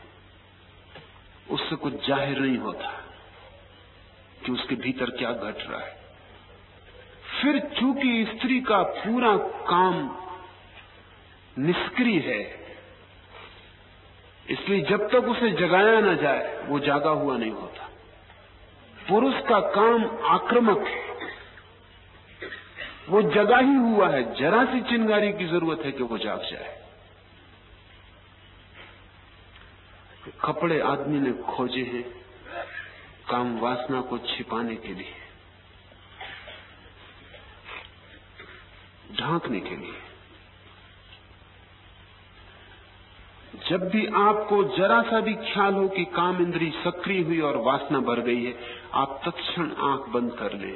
उससे कुछ ज़ाहिर नहीं होता कि उसके भीतर क्या घट रहा है। फिर चूँकि स्त्री का पूरा काम निष्क्रिय है, इसलिए जब तक उसे जगाया ना जाए, वो जागा हुआ नहीं होता। पुरुष का काम आक्रमक है। वो जगा ही हुआ है। जरा सी चिंगारी की ज़रूरत है कि वो जाग जाए। कपड़े आदमी ने खोजे हैं काम वासना को छिपाने के लिए, ढांकने के लिए। जब भी आपको जरा सा भी ख्याल हो कि काम इंद्री सक्रिय हुई और वासना भर गई है, आप तत्क्षण आँख बंद कर ले।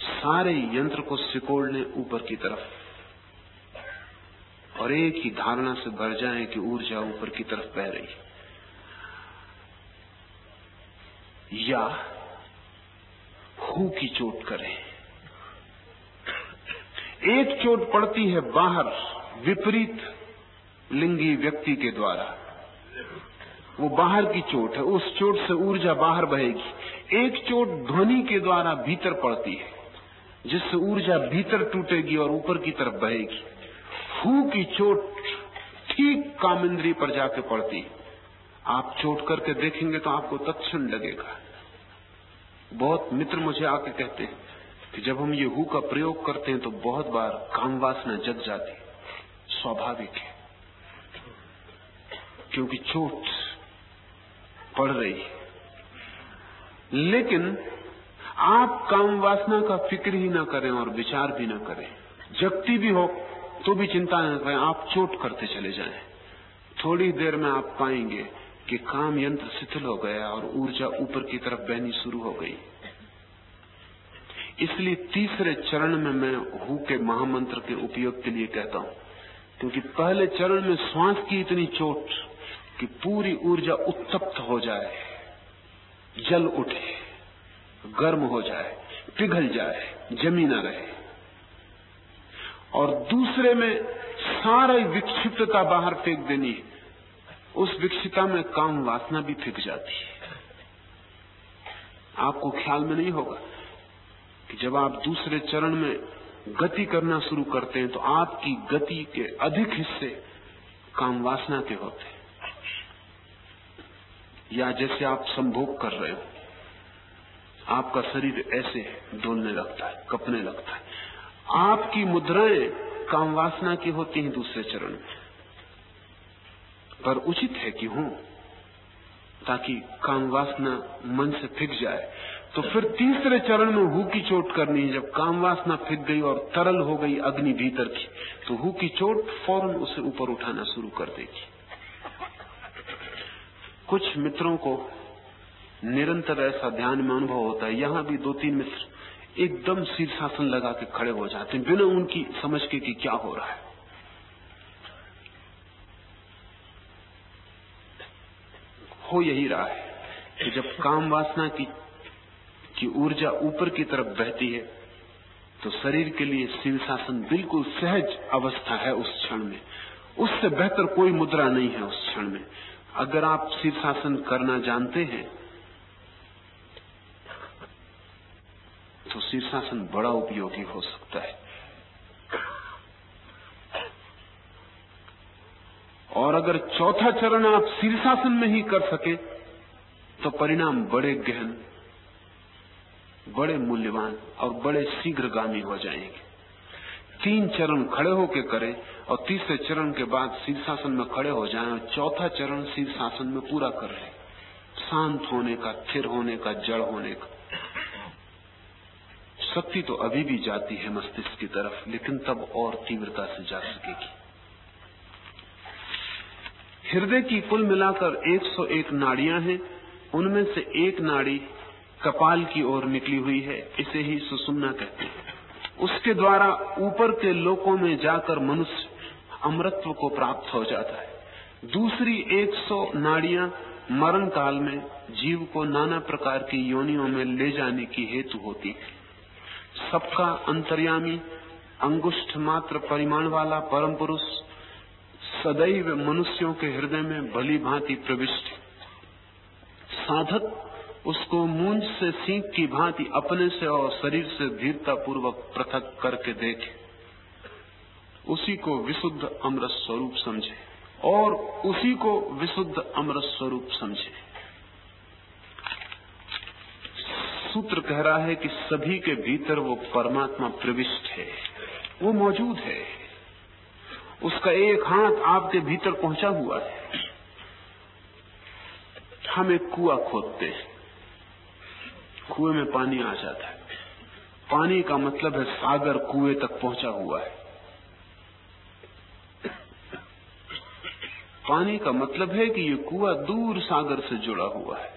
सारे यंत्र को सिकोड़ लें ऊपर की तरफ़। और एक ही धारणा से भर जाए कि ऊर्जा ऊपर की तरफ़ बह रही या हु की चोट करें। एक चोट पड़ती है बाहर, विपरीत लिंगी व्यक्ति के द्वारा। वो बाहर की चोट है, उस चोट से ऊर्जा बाहर बहेगी। एक चोट ध्वनि के द्वारा भीतर पड़ती है, जिससे ऊर्जा भीतर टूटेगी और ऊपर की तरफ़ बहेगी। हु की चोट ठीक काम इंद्री पर जाके पड़ती है। आप चोट करके देखेंगे तो आपको तत्क्षण लगेगा। बहुत मित्र मुझे आके कहते हैं कि जब हम ये हु का प्रयोग करते हैं तो बहुत बार काम वासना जग जाती स्वाभाविक है। क्योंकि चोट पड़ रही लेकिन आप काम वासना का फ़िक्र ही ना करें और विचार भी ना करें। जगती भी हो तो भी चिंता न करें। आप चोट करते चले जाएँ। थोड़ी देर में आप पाएँगे कि काम यंत्र शिथिल हो गया और ऊर्जा ऊपर की तरफ़ बहनी शुरू हो गई। इसलिए तीसरे चरण में मैं हु के महामंत्र के उपयोग के लिए कहता हूँ। क्योंकि पहले चरण में श्वास की इतनी चोट कि पूरी ऊर्जा उत्तप्त हो जाए, जल उठे, गर्म हो जाए, पिघल जाए, जमी न रहे। और दूसरे में सारी विक्षिप्तता बाहर फेंक देनी, उस विक्षिता में काम वासना भी फेंक जाती है। आपको ख्याल में नहीं होगा कि जब आप दूसरे चरण में गति करना शुरू करते हैं तो आपकी गति के अधिक हिस्से काम वासना के होते हैं। या जैसे आप संभोग कर रहे हो, आपका शरीर ऐसे डोलने लगता है, कपने लगता है। आपकी मुद्राएँ काम वासना की होती हैं दूसरे चरण में। पर उचित है कि हो, ताकि काम वासना मन से फिक जाए तो फिर तीसरे चरण में हु की चोट करनी है। जब काम वासना फिक गई और तरल हो गई अग्नि भीतर की तो हु की चोट फ़ौरन उसे ऊपर उठाना शुरू कर देगी। कुछ मित्रों को निरंतर ऐसा ध्यान में अनुभव होता है। यहाँ भी दो तीन मित्र एकदम शीर्षासन लगा के खड़े हो जाते हैं बिना उनकी समझ के कि क्या हो रहा है। हो यही रहा है कि जब काम वासना की की ऊर्जा ऊपर की तरफ़ बहती है तो शरीर के लिए शीर्षासन बिल्कुल सहज अवस्था है उस क्षण में। उससे बेहतर कोई मुद्रा नहीं है उस क्षण में। अगर आप शीर्षासन करना जानते हैं तो शीर्षासन बड़ा उपयोगी हो सकता है। और अगर चौथा चरण आप शीर्षासन में ही कर सके तो परिणाम बड़े गहन, बड़े मूल्यवान और बड़े शीघ्रगामी हो जाएँगे। तीन चरण खड़े होके करें और तीसरे चरण के बाद शीर्षासन में खड़े हो जाएँ और चौथा चरण शीर्षासन में पूरा कर रहे शांत होने का, स्थिर होने का, जड़ होने का। शक्ति तो अभी भी जाती है मस्तिष्क की तरफ़, लेकिन तब और तीव्रता से जा सकेगी। हृदय की कुल मिलाकर 101 नाड़ियाँ हैं। उनमें से एक नाड़ी कपाल की ओर निकली हुई है। इसे ही सुसुमना कहते हैं। उसके द्वारा ऊपर के लोकों में जाकर मनुष्य अमृत्व को प्राप्त हो जाता है। दूसरी 100 नाड़ियाँ मरण काल में जीव को नाना प्रकार की योनियों में ले जाने की हेतु होती है। सबका अंतर्यामी, अंगुष्ठ मात्र परिमाण वाला परम पुरुष सदैव मनुष्यों के हृदय में भली भांति प्रविष्ट साधक उसको मूंज से सीख की भांति अपने से और शरीर से धीरता पूर्वक पृथक करके देखे। उसी को विशुद्ध अमृत स्वरूप समझे और उसी को विशुद्ध अमृत स्वरूप समझे। सूत्र कह रहा है कि सभी के भीतर वो परमात्मा प्रविष्ट है। वो मौजूद है। उसका एक हाथ आपके भीतर पहुँचा हुआ है। हम एक कुआ खोदते हैं। कुएँ में पानी आ जाता है। पानी का मतलब है सागर कुएँ तक पहुँचा हुआ है। पानी का मतलब है कि ये कुआ दूर सागर से जुड़ा हुआ है।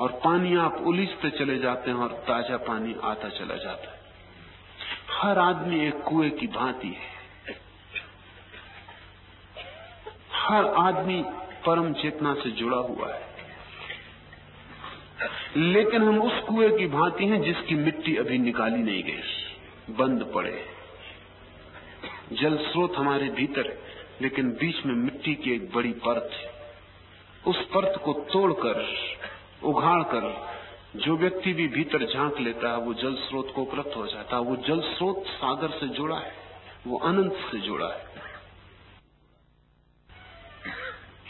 और पानी आप उलिसते चले जाते हैं और ताज़ा पानी आता चला जाता है। हर आदमी एक कुएँ की भांति है। हर आदमी परम चेतना से जुड़ा हुआ है। लेकिन हम उस कुएँ की भांति हैं जिसकी मिट्टी अभी निकाली नहीं गई। बंद पड़े। जल स्रोत हमारे भीतर है, लेकिन बीच में मिट्टी की एक बड़ी परत है। उस परत को तोड़कर उघाड़ कर जो व्यक्ति भी भीतर झाँक लेता है, वो जल स्रोत को उपलब्ध हो जाता है। वो जल स्रोत सागर से जुड़ा है, वो अनंत से जुड़ा है।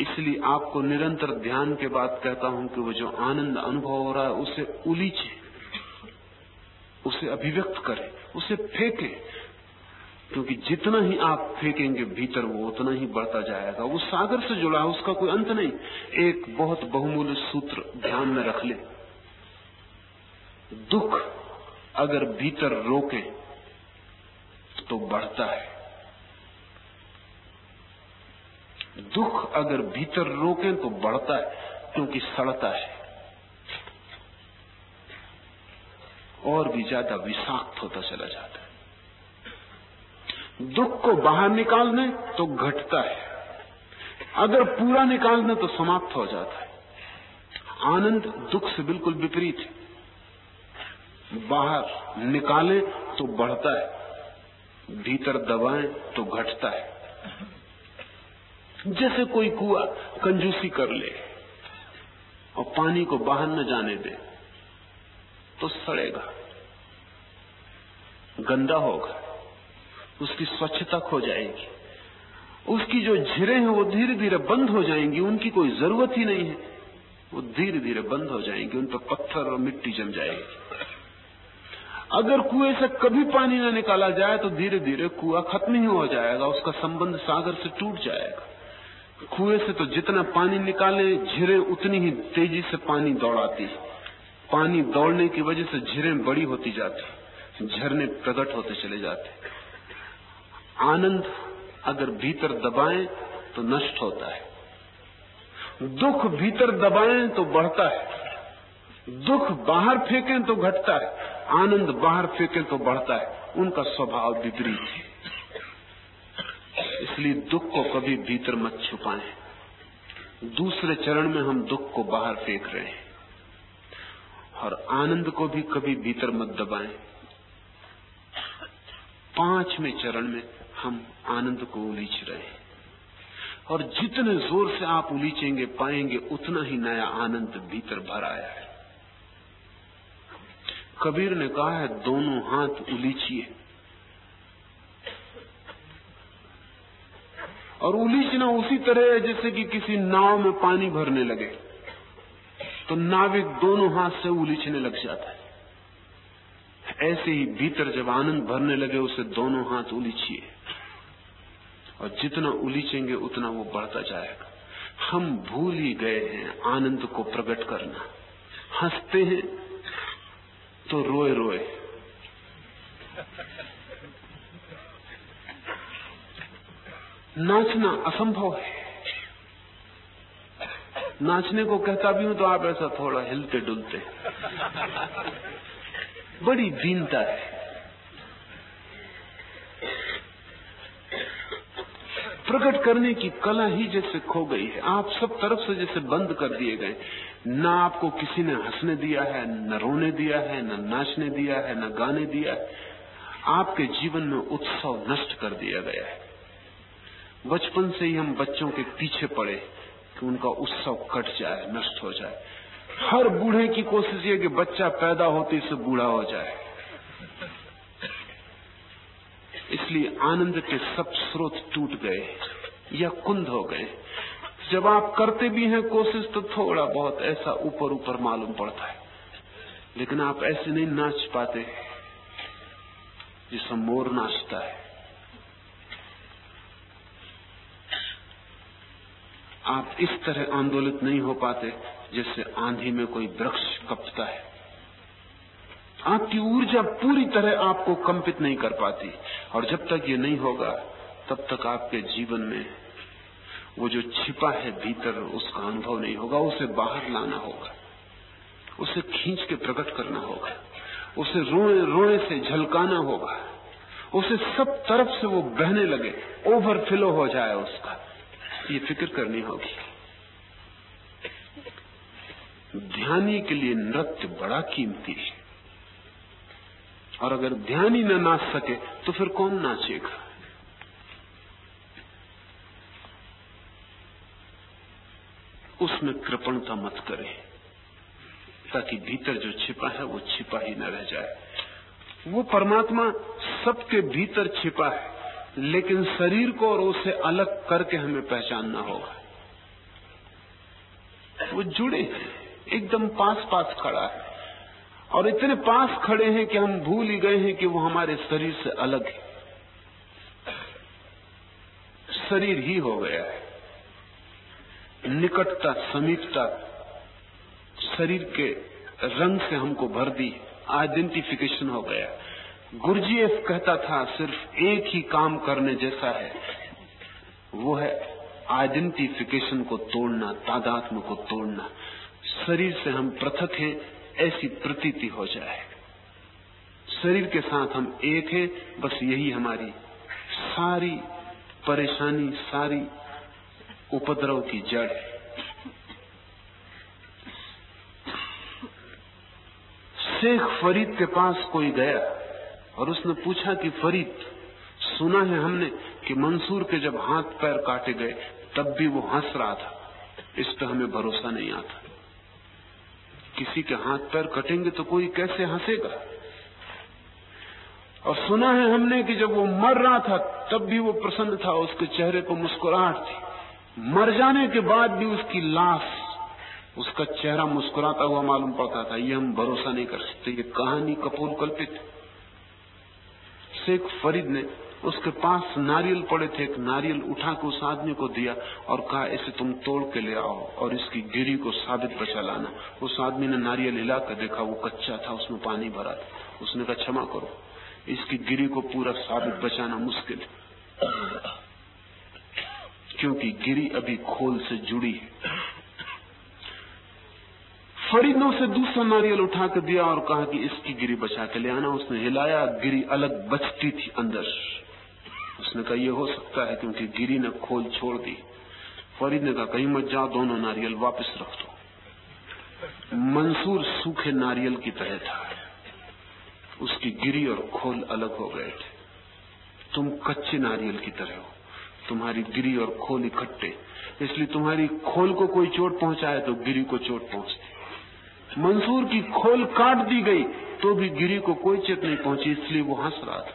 इसलिए आपको निरंतर ध्यान के बाद कहता हूँ कि वो जो आनंद अनुभव हो रहा है, उसे उलीचे, उसे अभिव्यक्त करें, उसे फेंके। क्योंकि जितना ही आप फेंकेंगे, भीतर वो उतना ही बढ़ता जाएगा। वो सागर से जुड़ा है, उसका कोई अंत नहीं। एक बहुत बहुमूल्य सूत्र ध्यान में रख ले। दुख अगर भीतर रोके तो बढ़ता है। दुख अगर भीतर रोके तो बढ़ता है, क्योंकि सड़ता है। और भी ज़्यादा विषाक्त होता चला जाता है। दुख को बाहर निकाल दें तो घटता है। अगर पूरा निकाल दें तो समाप्त हो जाता है। आनंद दुख से बिल्कुल विपरीत है। बाहर निकालें तो बढ़ता है। भीतर दबाएँ तो घटता है। जैसे कोई कुआ कंजूसी कर ले और पानी को बाहर न जाने दे तो सड़ेगा, गंदा होगा, उसकी स्वच्छता खो जाएगी। उसकी जो झिरे हैं वो धीरे धीरे बंद हो जाएँगी, उनकी कोई ज़रूरत ही नहीं है। वो धीरे धीरे बंद हो जाएँगी, उन पर पत्थर और मिट्टी जम जाएगी। अगर कुएँ से कभी पानी न निकाला जाए तो धीरे धीरे कुआ खत्म ही हो जाएगा, उसका संबंध सागर से टूट जाएगा। कुएँ से तो जितना पानी निकाले, झिरे उतनी ही तेज़ी से पानी दौड़ाती। पानी दौड़ने की वजह से झिरे बड़ी होती जाती, झरने प्रकट होते चले जाते। आनंद अगर भीतर दबाएँ तो नष्ट होता है। दुख भीतर दबाएँ तो बढ़ता है। दुख बाहर फेंकें तो घटता है। आनंद बाहर फेंकें तो बढ़ता है। उनका स्वभाव विपरीत है। इसलिए दुख को कभी भीतर मत छुपाएँ। दूसरे चरण में हम दुख को बाहर फेंक रहे हैं और आनंद को भी कभी भीतर मत दबाएँ। पाँचवें चरण में हम आनंद को उलीच रहे हैं और जितने ज़ोर से आप उलीचेंगे, पाएँगे, उतना ही नया आनंद भीतर भर आया है। कबीर ने कहा है, दोनों हाथ उलीचिए। और उलीचना उसी तरह है जैसे कि किसी नाव में पानी भरने लगे। तो नाविक दोनों हाथ से उलीचने लग जाता है। ऐसे ही भीतर जब आनंद भरने लगे, उसे दोनों हाथ उलीचिए और जितना उलीचेंगे उतना वो बढ़ता जाएगा। हम भूल ही गए हैं आनंद को प्रकट करना। हँसते हैं तो रोए रोए नाचना असंभव है। नाचने को कहता भी हूँ तो आप ऐसा थोड़ा हिलते डुलते बड़ी दीनता है। प्रकट करने की कला ही जैसे खो गई है। आप सब तरफ़ से जैसे बंद कर दिए गए। ना आपको किसी ने हंसने दिया है, न रोने दिया है, न नाचने दिया है, न गाने दिया है। आपके जीवन में उत्सव नष्ट कर दिया गया है। बचपन से ही हम बच्चों के पीछे पड़े कि उनका उत्सव कट जाए, नष्ट हो जाए। हर बूढ़े की कोशिश ये कि बच्चा पैदा होते से बूढ़ा हो जाए। इसलिए आनंद के सब स्रोत टूट गए या कुंद हो गए। जब आप करते भी हैं कोशिश तो थोड़ा बहुत ऐसा ऊपर ऊपर मालूम पड़ता है। लेकिन आप ऐसे नहीं नाच पाते जिसमें मोर नाचता है। आप इस तरह आंदोलित नहीं हो पाते जैसे आंधी में कोई वृक्ष कपता है। आपकी ऊर्जा पूरी तरह आपको कंपित नहीं कर पाती और जब तक ये नहीं होगा, तब तक आपके जीवन में वो जो छिपा है भीतर, उसका अनुभव नहीं होगा, उसे बाहर लाना होगा। उसे खींच के प्रकट करना होगा। उसे रोए रोए से झलकाना होगा। उसे सब तरफ़ से वो बहने लगे, ओवरफ्लो हो जाए उसका। ये फ़िक्र करनी होगी। ध्यानी के लिए नृत्य बड़ा कीमती है। और अगर ध्यान ही न नाच सके तो फिर कौन नाचेगा? उसमें कृपणता मत करे, ताकि भीतर जो छिपा है, वो छिपा ही न रह जाए। वो परमात्मा सबके भीतर छिपा है। लेकिन शरीर को और उसे अलग करके हमें पहचानना होगा। वो जुड़े एकदम पास पास खड़ा है। और इतने पास खड़े हैं कि हम भूल ही गए हैं कि वो हमारे शरीर से अलग है। शरीर ही हो गया है। निकटता, समीपता शरीर के रंग से हमको भर दी, आइडेंटिफिकेशन हो गया। गुरजीएफ कहता था, सिर्फ़ एक ही काम करने जैसा है। वो है आइडेंटिफिकेशन को तोड़ना तादात्म को तोड़ना। शरीर से हम पृथक हैं, ऐसी प्रतीति हो जाए। शरीर के साथ हम एक हैं, बस यही हमारी सारी परेशानी, सारी उपद्रव की जड़ है। शेख फरीद के पास कोई गया? और उसने पूछा कि फरीद, सुना है हमने कि मंसूर के जब हाथ पैर काटे गए, तब भी वो हंस रहा था। इस पर हमें भरोसा नहीं आता। किसी के हाथ पैर कटेंगे तो कोई कैसे हंसेगा? और सुना है हमने कि जब वो मर रहा था, तब भी वो प्रसन्न था, उसके चेहरे पर मुस्कुराहट थी। मर जाने के बाद भी उसकी लाश, उसका चेहरा मुस्कुराता हुआ मालूम पड़ता था, ये हम भरोसा नहीं कर सकते, ये कहानी कपूर कल्पित शेख फरीद ने उसके पास नारियल पड़े थे, एक नारियल उठा के उस आदमी को दिया और कहा, इसे तुम तोड़ के ले आओ और इसकी गिरी को साबित बचा लाना। उस आदमी ने नारियल हिला कर देखा, वो कच्चा था, उसमें पानी भरा था। उसने कहा, क्षमा करो, इसकी गिरी को पूरा साबित बचाना मुश्किल है। क्योंकि गिरी अभी खोल से जुड़ी है। फरीद ने उसे दूसरा नारियल उठा कर दिया और कहा कि इसकी गिरी बचा के ले आना। उसने हिलाया, गिरी अलग बचती थी अंदर। उसने कहा यह हो सकता है क्योंकि गिरी ने खोल छोड़ दी। फरीद ने कहा, कहीं मत जाओ दोनों नारियल वापस रख दो। मंसूर सूखे नारियल की तरह था। उसकी गिरी और खोल अलग हो गए थे। तुम कच्चे नारियल की तरह हो। तुम्हारी गिरी और खोल इकट्ठे। इसलिए तुम्हारी खोल को कोई चोट पहुँचाए तो गिरी को चोट पहुँचती मंसूर की खोल काट दी गई तो भी गिरी को कोई चेत नहीं पहुँची, इसलिए वो हंस रहा था।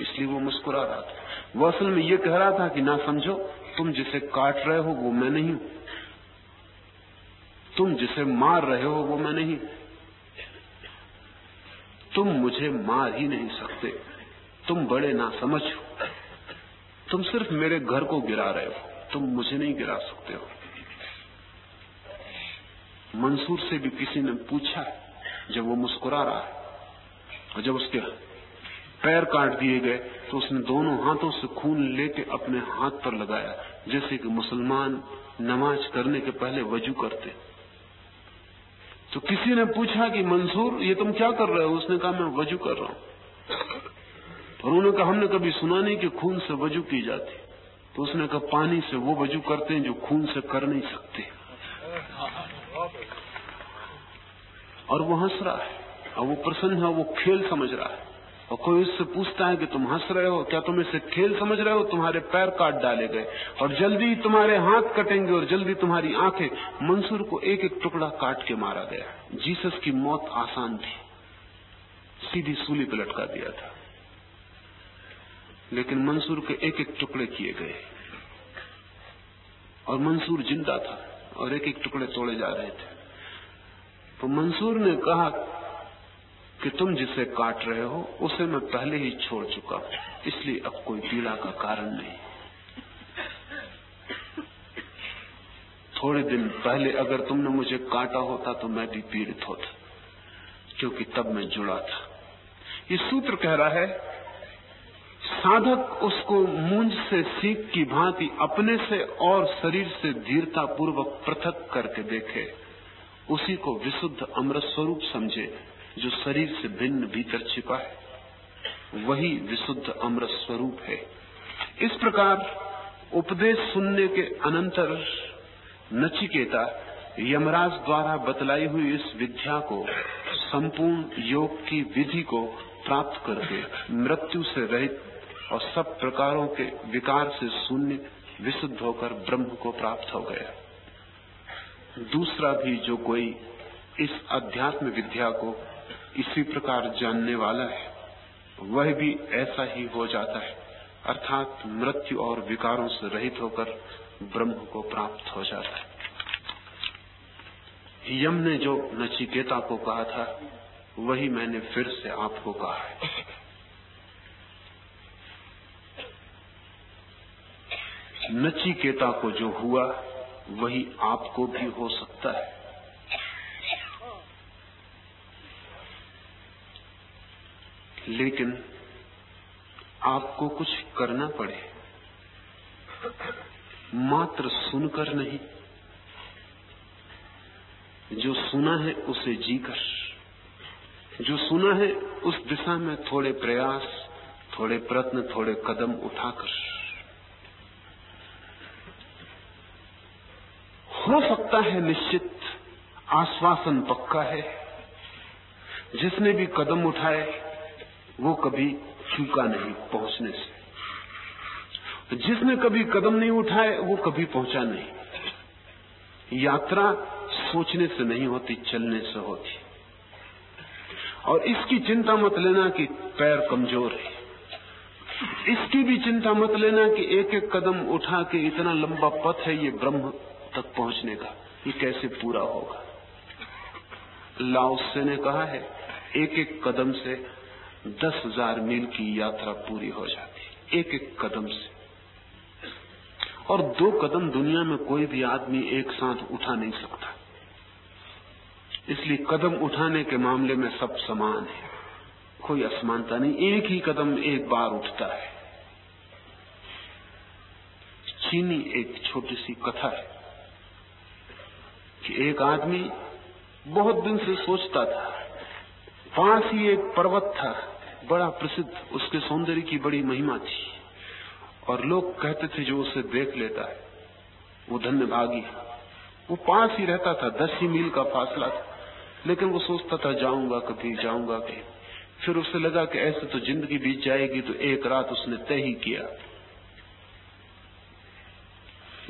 इसलिए वो मुस्कुरा रहा था। वो असल में ये कह रहा था कि, ना समझो, तुम जिसे काट रहे हो, वो मैं नहीं तुम जिसे मार रहे हो, वो मैं नहीं तुम मुझे मार ही नहीं सकते। तुम बड़े ना समझ हो। तुम सिर्फ़ मेरे घर को गिरा रहे हो। तुम मुझे नहीं गिरा सकते हो। मंसूर से भी किसी ने पूछा जब वो मुस्कुरा रहा है, और जब उसके पैर काट दिए गए तो उसने दोनों हाथों से खून लेके अपने हाथ पर लगाया, जैसे कि मुसलमान नमाज़ करने के पहले वज़ू करते। तो किसी ने पूछा कि, मंसूर, ये तुम क्या कर रहे हो? उसने कहा, मैं वज़ू कर रहा हूँ। और उन्होंने कहा, हमने कभी सुना नहीं कि खून से वज़ू की जाती। तो उसने कहा, पानी से वो वज़ू करते हैं जो खून से कर नहीं सकते। और वो हंस रहा है। और वो प्रसन्न है, वो खेल समझ रहा है। और कोई उससे पूछता है कि तुम हंस रहे हो? क्या तुम इसे खेल समझ रहे हो? तुम्हारे पैर काट डाले गए। और जल्दी तुम्हारे हाथ कटेंगे और जल्दी तुम्हारी आँखें मंसूर को एक एक टुकड़ा काट के मारा गया। जीसस की मौत आसान थी। सीधी सूली पर लटका दिया था। लेकिन मंसूर के एक एक टुकड़े किए गए। और मंसूर ज़िंदा था। और एक एक टुकड़े तोड़े जा रहे थे। तो मंसूर ने कहा कि तुम जिसे काट रहे हो, उसे मैं पहले ही छोड़ चुका हूँ, इसलिए अब कोई पीड़ा का कारण नहीं। थोड़े दिन पहले अगर तुमने मुझे काटा होता तो मैं भी पीड़ित होता, क्योंकि तब मैं जुड़ा था। ये सूत्र कह रहा है साधक उसको मूंज से सीख की भांति अपने से और शरीर से धीरता पूर्वक पृथक करके देखे। उसी को विशुद्ध अमृत स्वरूप समझे, जो शरीर से भिन्न भीतर छिपा है। वही विशुद्ध अमृत स्वरूप है। इस प्रकार उपदेश सुनने के अनंतर नचिकेता यमराज द्वारा बतलाई हुई इस विद्या को, संपूर्ण योग की विधि को प्राप्त करके मृत्यु से रहित और सब प्रकारों के विकार से शून्य विशुद्ध होकर ब्रह्म को प्राप्त हो गया। दूसरा भी जो कोई इस अध्यात्म विद्या को इसी प्रकार जानने वाला है, वह भी ऐसा ही हो जाता है, अर्थात मृत्यु और विकारों से रहित होकर ब्रह्म को प्राप्त हो जाता है। यम ने जो नचिकेता को कहा था, वही मैंने फिर से आपको कहा है। नचिकेता को जो हुआ, वही आपको भी हो सकता है। लेकिन आपको कुछ करना पड़े। मात्र सुनकर नहीं। जो सुना है, उसे जीकर। जो सुना है, उस दिशा में थोड़े प्रयास, थोड़े प्रयत्न, थोड़े कदम उठाकर। हो सकता है निश्चित आश्वासन पक्का है। जिसने भी कदम उठाए, वो कभी चूका नहीं पहुँचने से। जिसने कभी कदम नहीं उठाए, वो कभी पहुँचा नहीं। यात्रा सोचने से नहीं होती, चलने से होती। और इसकी चिंता मत लेना कि पैर कमज़ोर है। इसकी भी चिंता मत लेना कि एक एक कदम उठा के इतना लंबा पथ है, ये ब्रह्म तक पहुँचने का ये कैसे पूरा होगा। लाओसे ने कहा है एक एक कदम से दस हज़ार मील की यात्रा पूरी हो जाती। एक एक कदम से। और दो कदम दुनिया में कोई भी आदमी एक साथ उठा नहीं सकता। इसलिए कदम उठाने के मामले में सब समान है। कोई असमानता नहीं, एक ही कदम एक बार उठता है। चीनी एक छोटी सी कथा है। कि एक आदमी बहुत दिन से सोचता था। पास ही एक पर्वत था, बड़ा प्रसिद्ध। उसके सौंदर्य की बड़ी महिमा थी। और लोग कहते थे जो उसे देख लेता है, वो धन्य भागी वो पास ही रहता था, दस ही मील का फासला था। लेकिन वो सोचता था, जाऊँगा कभी, जाऊँगा कहीं फिर उसे लगा कि ऐसे तो ज़िंदगी बीत जाएगी तो एक रात उसने तय ही किया।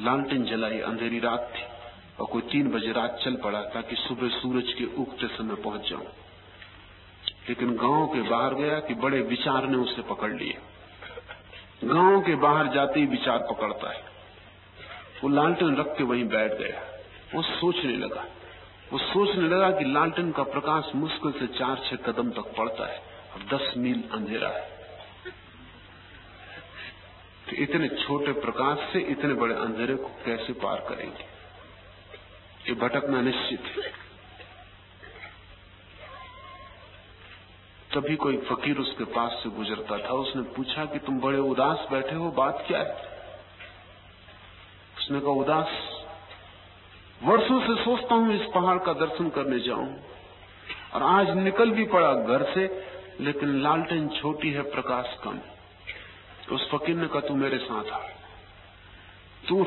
लालटेन जलाई, अंधेरी रात थी। और कोई तीन बजे रात चल पड़ा ताकि सुबह सूरज के उगते समय पहुँच जाऊँ। लेकिन गाँव के बाहर गया कि बड़े विचार ने उसे पकड़ लिया गाँव के बाहर जाते ही विचार पकड़ता है। वो लालटेन रख के वहीं बैठ गया। वो सोचने लगा। वो सोचने लगा कि लालटेन का प्रकाश मुश्किल से चार, छह कदम तक पड़ता है। और दस मील अंधेरा है। तो इतने छोटे प्रकाश से इतने बड़े अंधेरे को कैसे पार करेंगे? ये भटकना निश्चित है। तभी कोई फकीर उसके पास से गुजरता था। उसने पूछा कि तुम बड़े उदास बैठे हो, बात क्या है? उसने कहा, उदास, वर्षों से सोचता हूँ इस पहाड़ का दर्शन करने जाऊँ। और आज निकल भी पड़ा घर से, लेकिन लालटेन छोटी है, प्रकाश कम। तो उस फकीर ने कहा, तू मेरे साथ आ। तू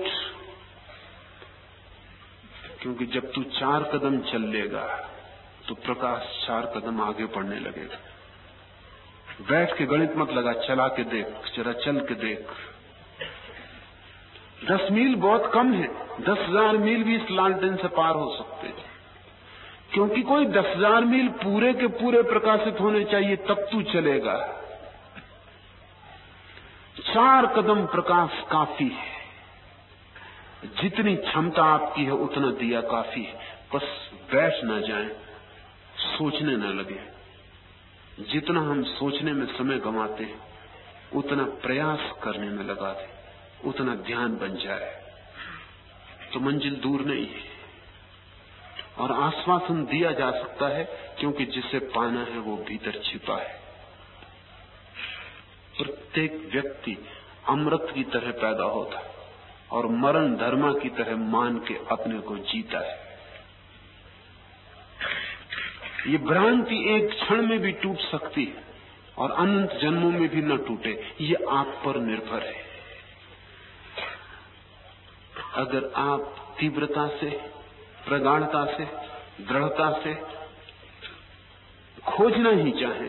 क्योंकि जब तू चार कदम चल लेगा तो प्रकाश चार कदम आगे बढ़ने लगेगा। बैठ के गणित मत लगा, चला के देख, जरा चल के देख। दस मील बहुत कम है, दस हज़ार मील भी इस लालटेन से पार हो सकते हैं। क्योंकि कोई दस हज़ार मील पूरे के पूरे प्रकाशित होने चाहिए, तब तू चलेगा। चार कदम प्रकाश काफ़ी है। जितनी क्षमता आपकी है, उतना दिया काफ़ी है। बस बैठ ना जाए, सोचने न लगे। जितना हम सोचने में समय गंवाते हैं, उतना प्रयास करने में लगा दे उतना ध्यान बन जाए। तो मंजिल दूर नहीं है। और आश्वासन दिया जा सकता है, क्योंकि जिसे पाना है, वो भीतर छिपा है। प्रत्येक व्यक्ति अमृत की तरह पैदा होता है। और मरण धर्मा की तरह मान के अपने को जीता है। ये भ्रांति एक क्षण में भी टूट सकती है और अनंत जन्मों में भी न टूटे, ये आप पर निर्भर है। अगर आप तीव्रता से, प्रगाढ़ता से, दृढ़ता से खोजना ही चाहे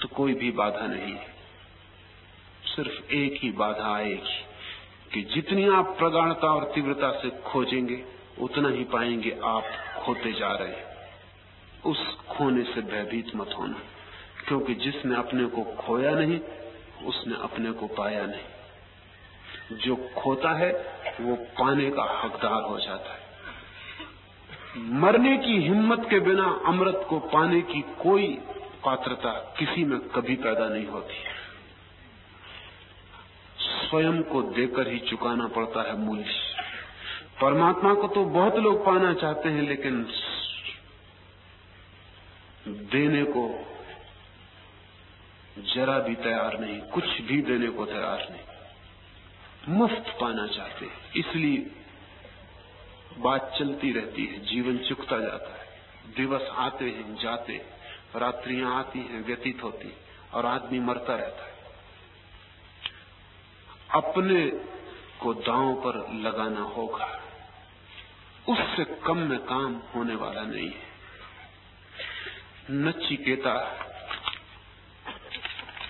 तो कोई भी बाधा नहीं है। सिर्फ़ एक ही बाधा आएगी। कि जितनी आप प्रगाढ़ता और तीव्रता से खोजेंगे, उतना ही पाएँगे आप खोते जा रहे हैं। उस खोने से भयभीत मत होना, क्योंकि जिसने अपने को खोया नहीं, उसने अपने को पाया नहीं। जो खोता है, वो पाने का हकदार हो जाता है। मरने की हिम्मत के बिना अमृत को पाने की कोई पात्रता किसी में कभी पैदा नहीं होती। स्वयं को देकर ही चुकाना पड़ता है मूल्य परमात्मा को तो बहुत लोग पाना चाहते हैं, लेकिन देने को जरा भी तैयार नहीं, कुछ भी देने को तैयार नहीं। मुफ़्त पाना चाहते हैं, इसलिए बात चलती रहती है, जीवन चुकता जाता है। दिवस आते हैं, जाते रात्रियाँ आती हैं, व्यतीत होती और आदमी मरता रहता है। अपने को दांव पर लगाना होगा। उससे कम में काम होने वाला नहीं है। नचिकेता,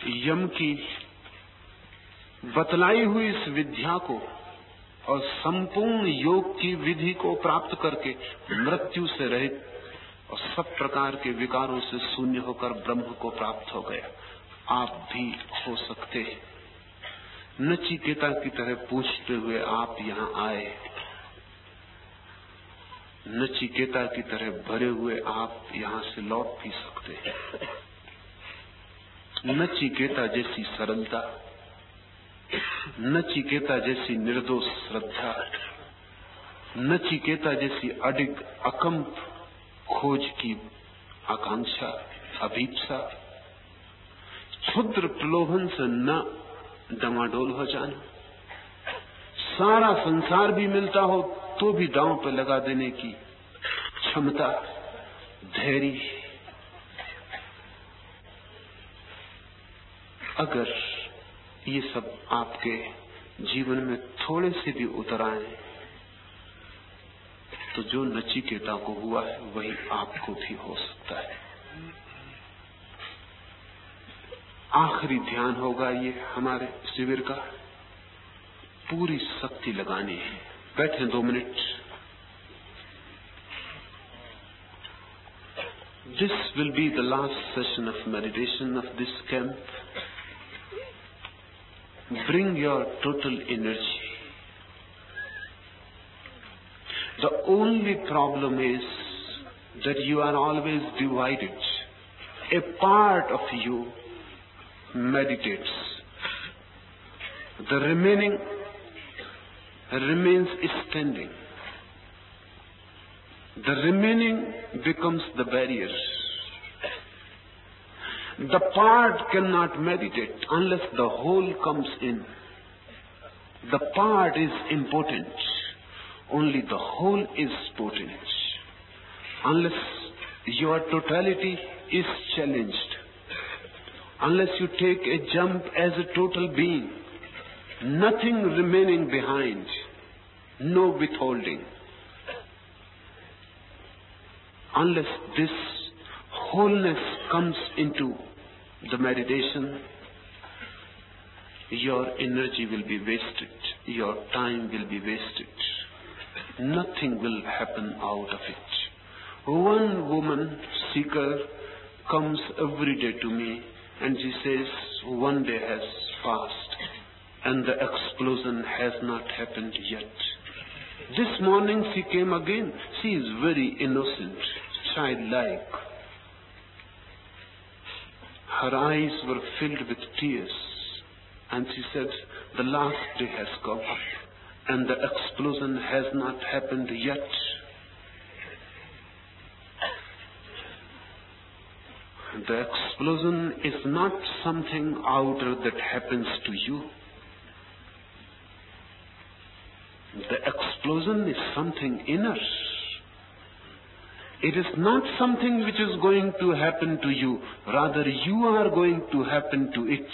यम की बतलाई हुई इस विद्या को और संपूर्ण योग की विधि को प्राप्त करके मृत्यु से रहित और सब प्रकार के विकारों से शून्य होकर ब्रह्म को प्राप्त हो गया। आप भी हो सकते हैं। नचिकेता की तरह पूछते हुए आप यहाँ आए। नचिकेता की तरह भरे हुए आप यहाँ से लौट भी सकते हैं। नचिकेता जैसी सरलता, नचिकेता जैसी निर्दोष श्रद्धा, नचिकेता जैसी अडिग अकंप खोज की आकांक्षा, अभीपसा, क्षुद्र प्रलोभन से न डमाडोल हो जाना। सारा संसार भी मिलता हो तो भी दांव पर लगा देने की क्षमता, धैर्य अगर ये सब आपके जीवन में थोड़े से भी उतर आए तो जो नचिकेता को हुआ है, वही आपको भी हो सकता है। आखिरी ध्यान होगा ये हमारे शिविर का। पूरी शक्ति लगाने है। बैठे दो minute. This will be the last session of meditation of this camp bring your total energy the only problem is that you are always divided a part of you meditates. The remaining remains standing. The remaining becomes the barrier. The part cannot meditate unless the whole comes in. The part is important. Only the whole is potent. Unless your totality is challenged, unless you take a jump as a total being, nothing remaining behind, no withholding. Unless this wholeness comes into the meditation, your energy will be wasted, your time will be wasted. Nothing will happen out of it. One woman seeker comes every day to me and she says, one day has passed and the explosion has not happened yet. This morning she came again. She is very innocent, childlike. Her eyes were filled with tears and she said, the last day has come and the explosion has not happened yet. The explosion is not something outer that happens to you. The explosion is something inner. It is not something which is going to happen to you, rather, you are going to happen to it.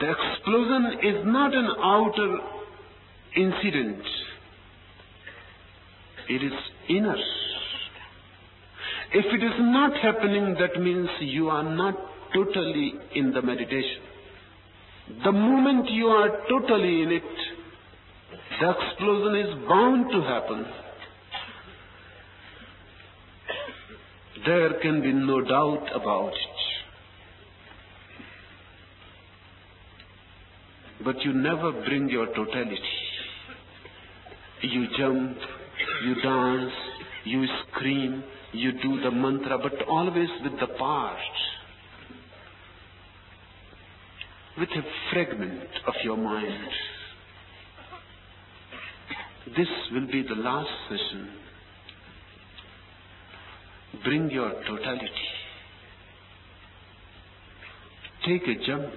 The explosion is not an outer incident, It is inner. If it is not happening, that means you are not totally in the meditation. The moment you are totally in it, the explosion is bound to happen. There can be no doubt about it. But you never bring your totality. You jump, you dance, you scream, you do the mantra, but always with the part, with a fragment of your mind. This will be the last session. Bring your totality. Take a jump.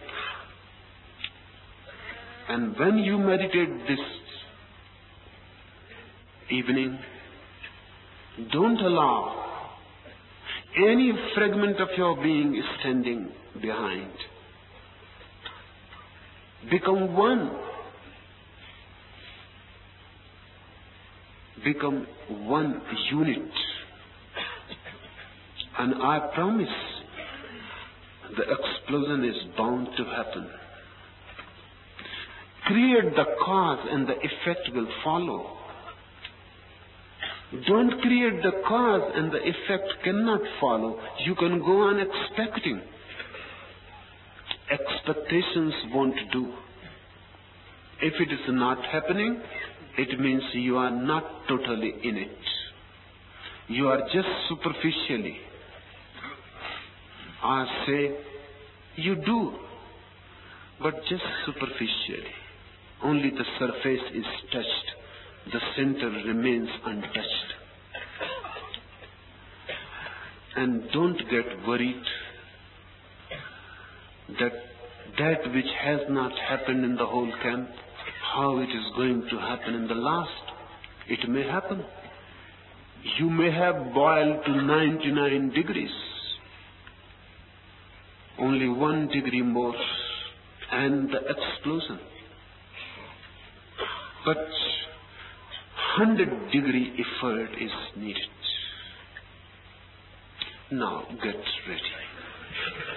And when you meditate this evening, don't allow any fragment of your being is standing behind. Become one. Become one unit. And I promise the explosion is bound to happen. Create the cause and the effect will follow. Don't create the cause and the effect cannot follow. You can go on expecting. Expectations won't do. If it is not happening, it means you are not totally in it. You are just superficially. I say, you do, but just superficially. Only the surface is touched the center remains untouched. And don't get worried that that which has not happened in the whole camp, how it is going to happen in the last. It may happen. You may have boiled to 99 degrees. Only one degree more and the explosion. But 100 degree effort is needed. Now get ready.